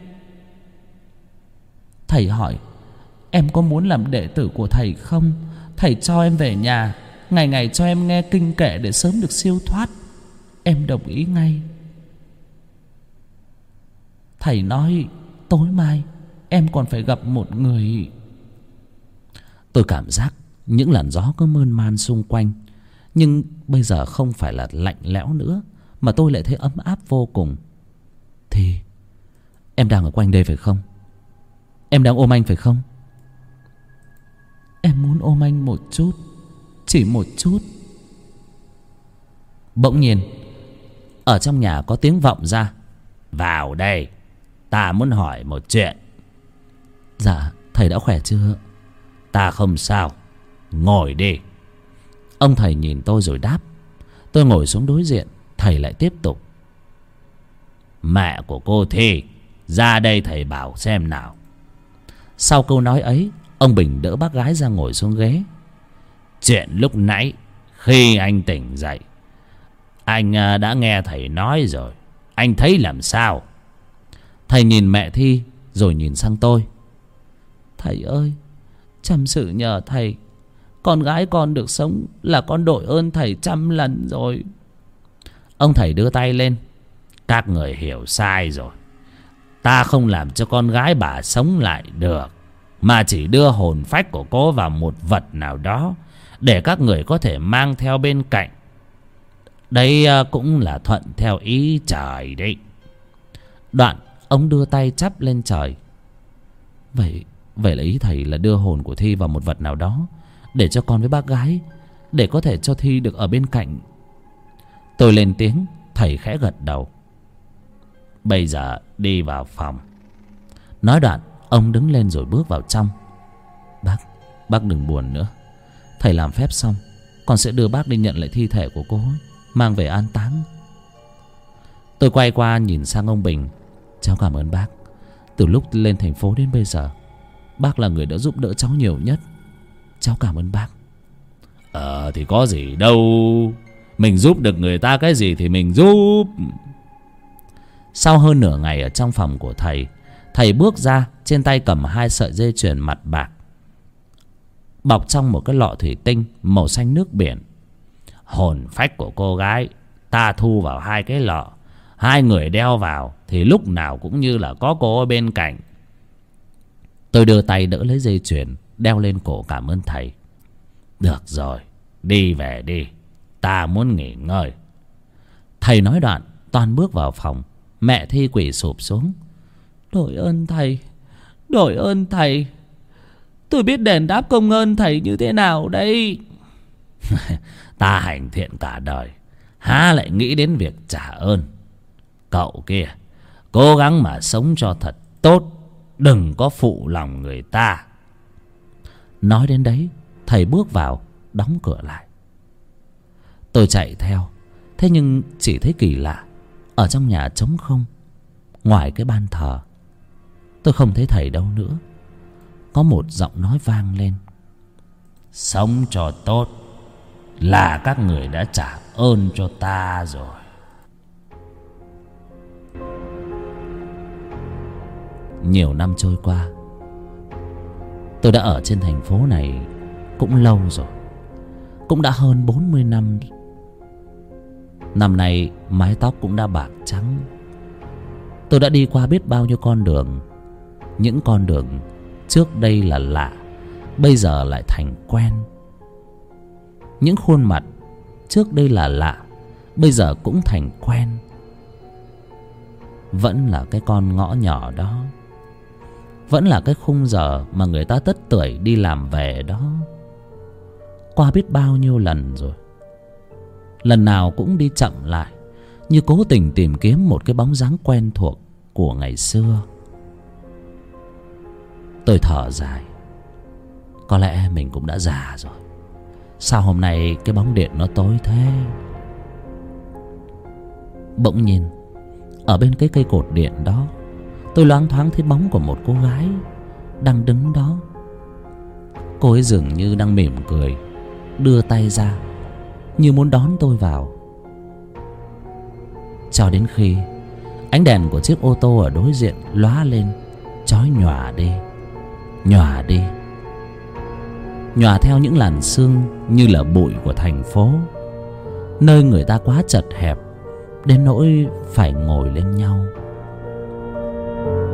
Thầy hỏi, Em có muốn làm đệ tử của thầy không? Thầy cho em về nhà, Ngày ngày cho em nghe kinh kệ để sớm được siêu thoát. Em đồng ý ngay. Thầy nói, tối mai. Em còn phải gặp một người. Tôi cảm giác những làn gió có mơn man xung quanh Nhưng bây giờ không phải là lạnh lẽo nữa Mà tôi lại thấy ấm áp vô cùng. Thì Em đang ở quanh đây phải không? Em đang ôm anh phải không? Em muốn ôm anh một chút Chỉ một chút. Bỗng nhiên Ở trong nhà có tiếng vọng ra. Vào đây Ta muốn hỏi một chuyện Dạ thầy đã khỏe chưa? Ta không sao. Ngồi đi. Ông thầy nhìn tôi rồi đáp. Tôi ngồi xuống đối diện Thầy lại tiếp tục. Mẹ của cô Thi Ra đây thầy bảo xem nào. Sau câu nói ấy Ông Bình đỡ bác gái ra ngồi xuống ghế. Chuyện lúc nãy Khi anh tỉnh dậy Anh à, đã nghe thầy nói rồi. Anh thấy làm sao? Thầy nhìn mẹ Thi Rồi nhìn sang tôi Thầy ơi, Chăm sự nhờ thầy. Con gái con được sống Là con đội ơn thầy trăm lần rồi. Ông thầy đưa tay lên. Các người hiểu sai rồi. Ta không làm cho con gái bà sống lại được, Mà chỉ đưa hồn phách của cô vào một vật nào đó Để các người có thể mang theo bên cạnh. Đây à, cũng là thuận theo ý trời đấy. Đoạn, ông đưa tay chắp lên trời. Vậy Vậy là ý thầy là đưa hồn của Thi vào một vật nào đó Để cho con với bác gái, để có thể cho thi được ở bên cạnh. Tôi lên tiếng, thầy khẽ gật đầu. Bây giờ đi vào phòng. Nói đoạn, ông đứng lên rồi bước vào trong. Bác bác đừng buồn nữa. Thầy làm phép xong, con sẽ đưa bác đi nhận lại thi thể của cô ấy, mang về an táng. Tôi quay qua nhìn sang ông bình. Cháu cảm ơn bác. Từ lúc lên thành phố đến bây giờ bác là người đã giúp đỡ cháu nhiều nhất. Cháu cảm ơn bác. Ờ thì có gì đâu. Mình giúp được người ta cái gì thì mình giúp. Sau hơn nửa ngày ở trong phòng của thầy thầy bước ra trên tay cầm hai sợi dây chuyền mặt bạc. Bọc trong một cái lọ thủy tinh màu xanh nước biển. Hồn phách của cô gái ta thu vào hai cái lọ. Hai người đeo vào thì lúc nào cũng như là có cô ở bên cạnh tôi đưa tay đỡ lấy dây chuyền, đeo lên cổ cảm ơn thầy. Được rồi, đi về đi, ta muốn nghỉ ngơi. Thầy nói đoạn, toàn bước vào phòng, mẹ thi quỷ sụp xuống. Đổi ơn thầy đổi ơn thầy, tôi biết đền đáp công ơn thầy như thế nào đây. Ta hành thiện cả đời, há lại nghĩ đến việc trả ơn. Cậu kia, cố gắng mà sống cho thật tốt đừng có phụ lòng người ta. Nói đến đấy, thầy bước vào, đóng cửa lại. Tôi chạy theo, thế nhưng chỉ thấy kỳ lạ. Ở trong nhà trống không, ngoài cái ban thờ, tôi không thấy thầy đâu nữa. Có một giọng nói vang lên. Sống cho tốt là các người đã trả ơn cho ta rồi. Nhiều năm trôi qua. Tôi đã ở trên thành phố này cũng lâu rồi, cũng đã hơn bốn mươi năm. Năm nay, mái tóc cũng đã bạc trắng. Tôi đã đi qua biết bao nhiêu con đường. Những con đường trước đây là lạ, bây giờ lại thành quen. Những khuôn mặt trước đây là lạ, bây giờ cũng thành quen. Vẫn là cái con ngõ nhỏ đó vẫn là cái khung giờ mà người ta tất tuổi đi làm về đó. Qua biết bao nhiêu lần rồi, lần nào cũng đi chậm lại, như cố tình tìm kiếm một cái bóng dáng quen thuộc của ngày xưa. Tôi thở dài. Có lẽ mình cũng đã già rồi. Sao hôm nay cái bóng điện nó tối thế? Bỗng nhiên, ở bên cái cây cột điện đó tôi loáng thoáng thấy bóng của một cô gái đang đứng đó. Cô ấy dường như đang mỉm cười, đưa tay ra, như muốn đón tôi vào. Cho đến khi ánh đèn của chiếc ô tô ở đối diện lóa lên, chói nhòa đi nhòa đi. Nhòa theo những làn sương như là bụi của thành phố, nơi người ta quá chật hẹp đến nỗi phải ngồi lên nhau. thank you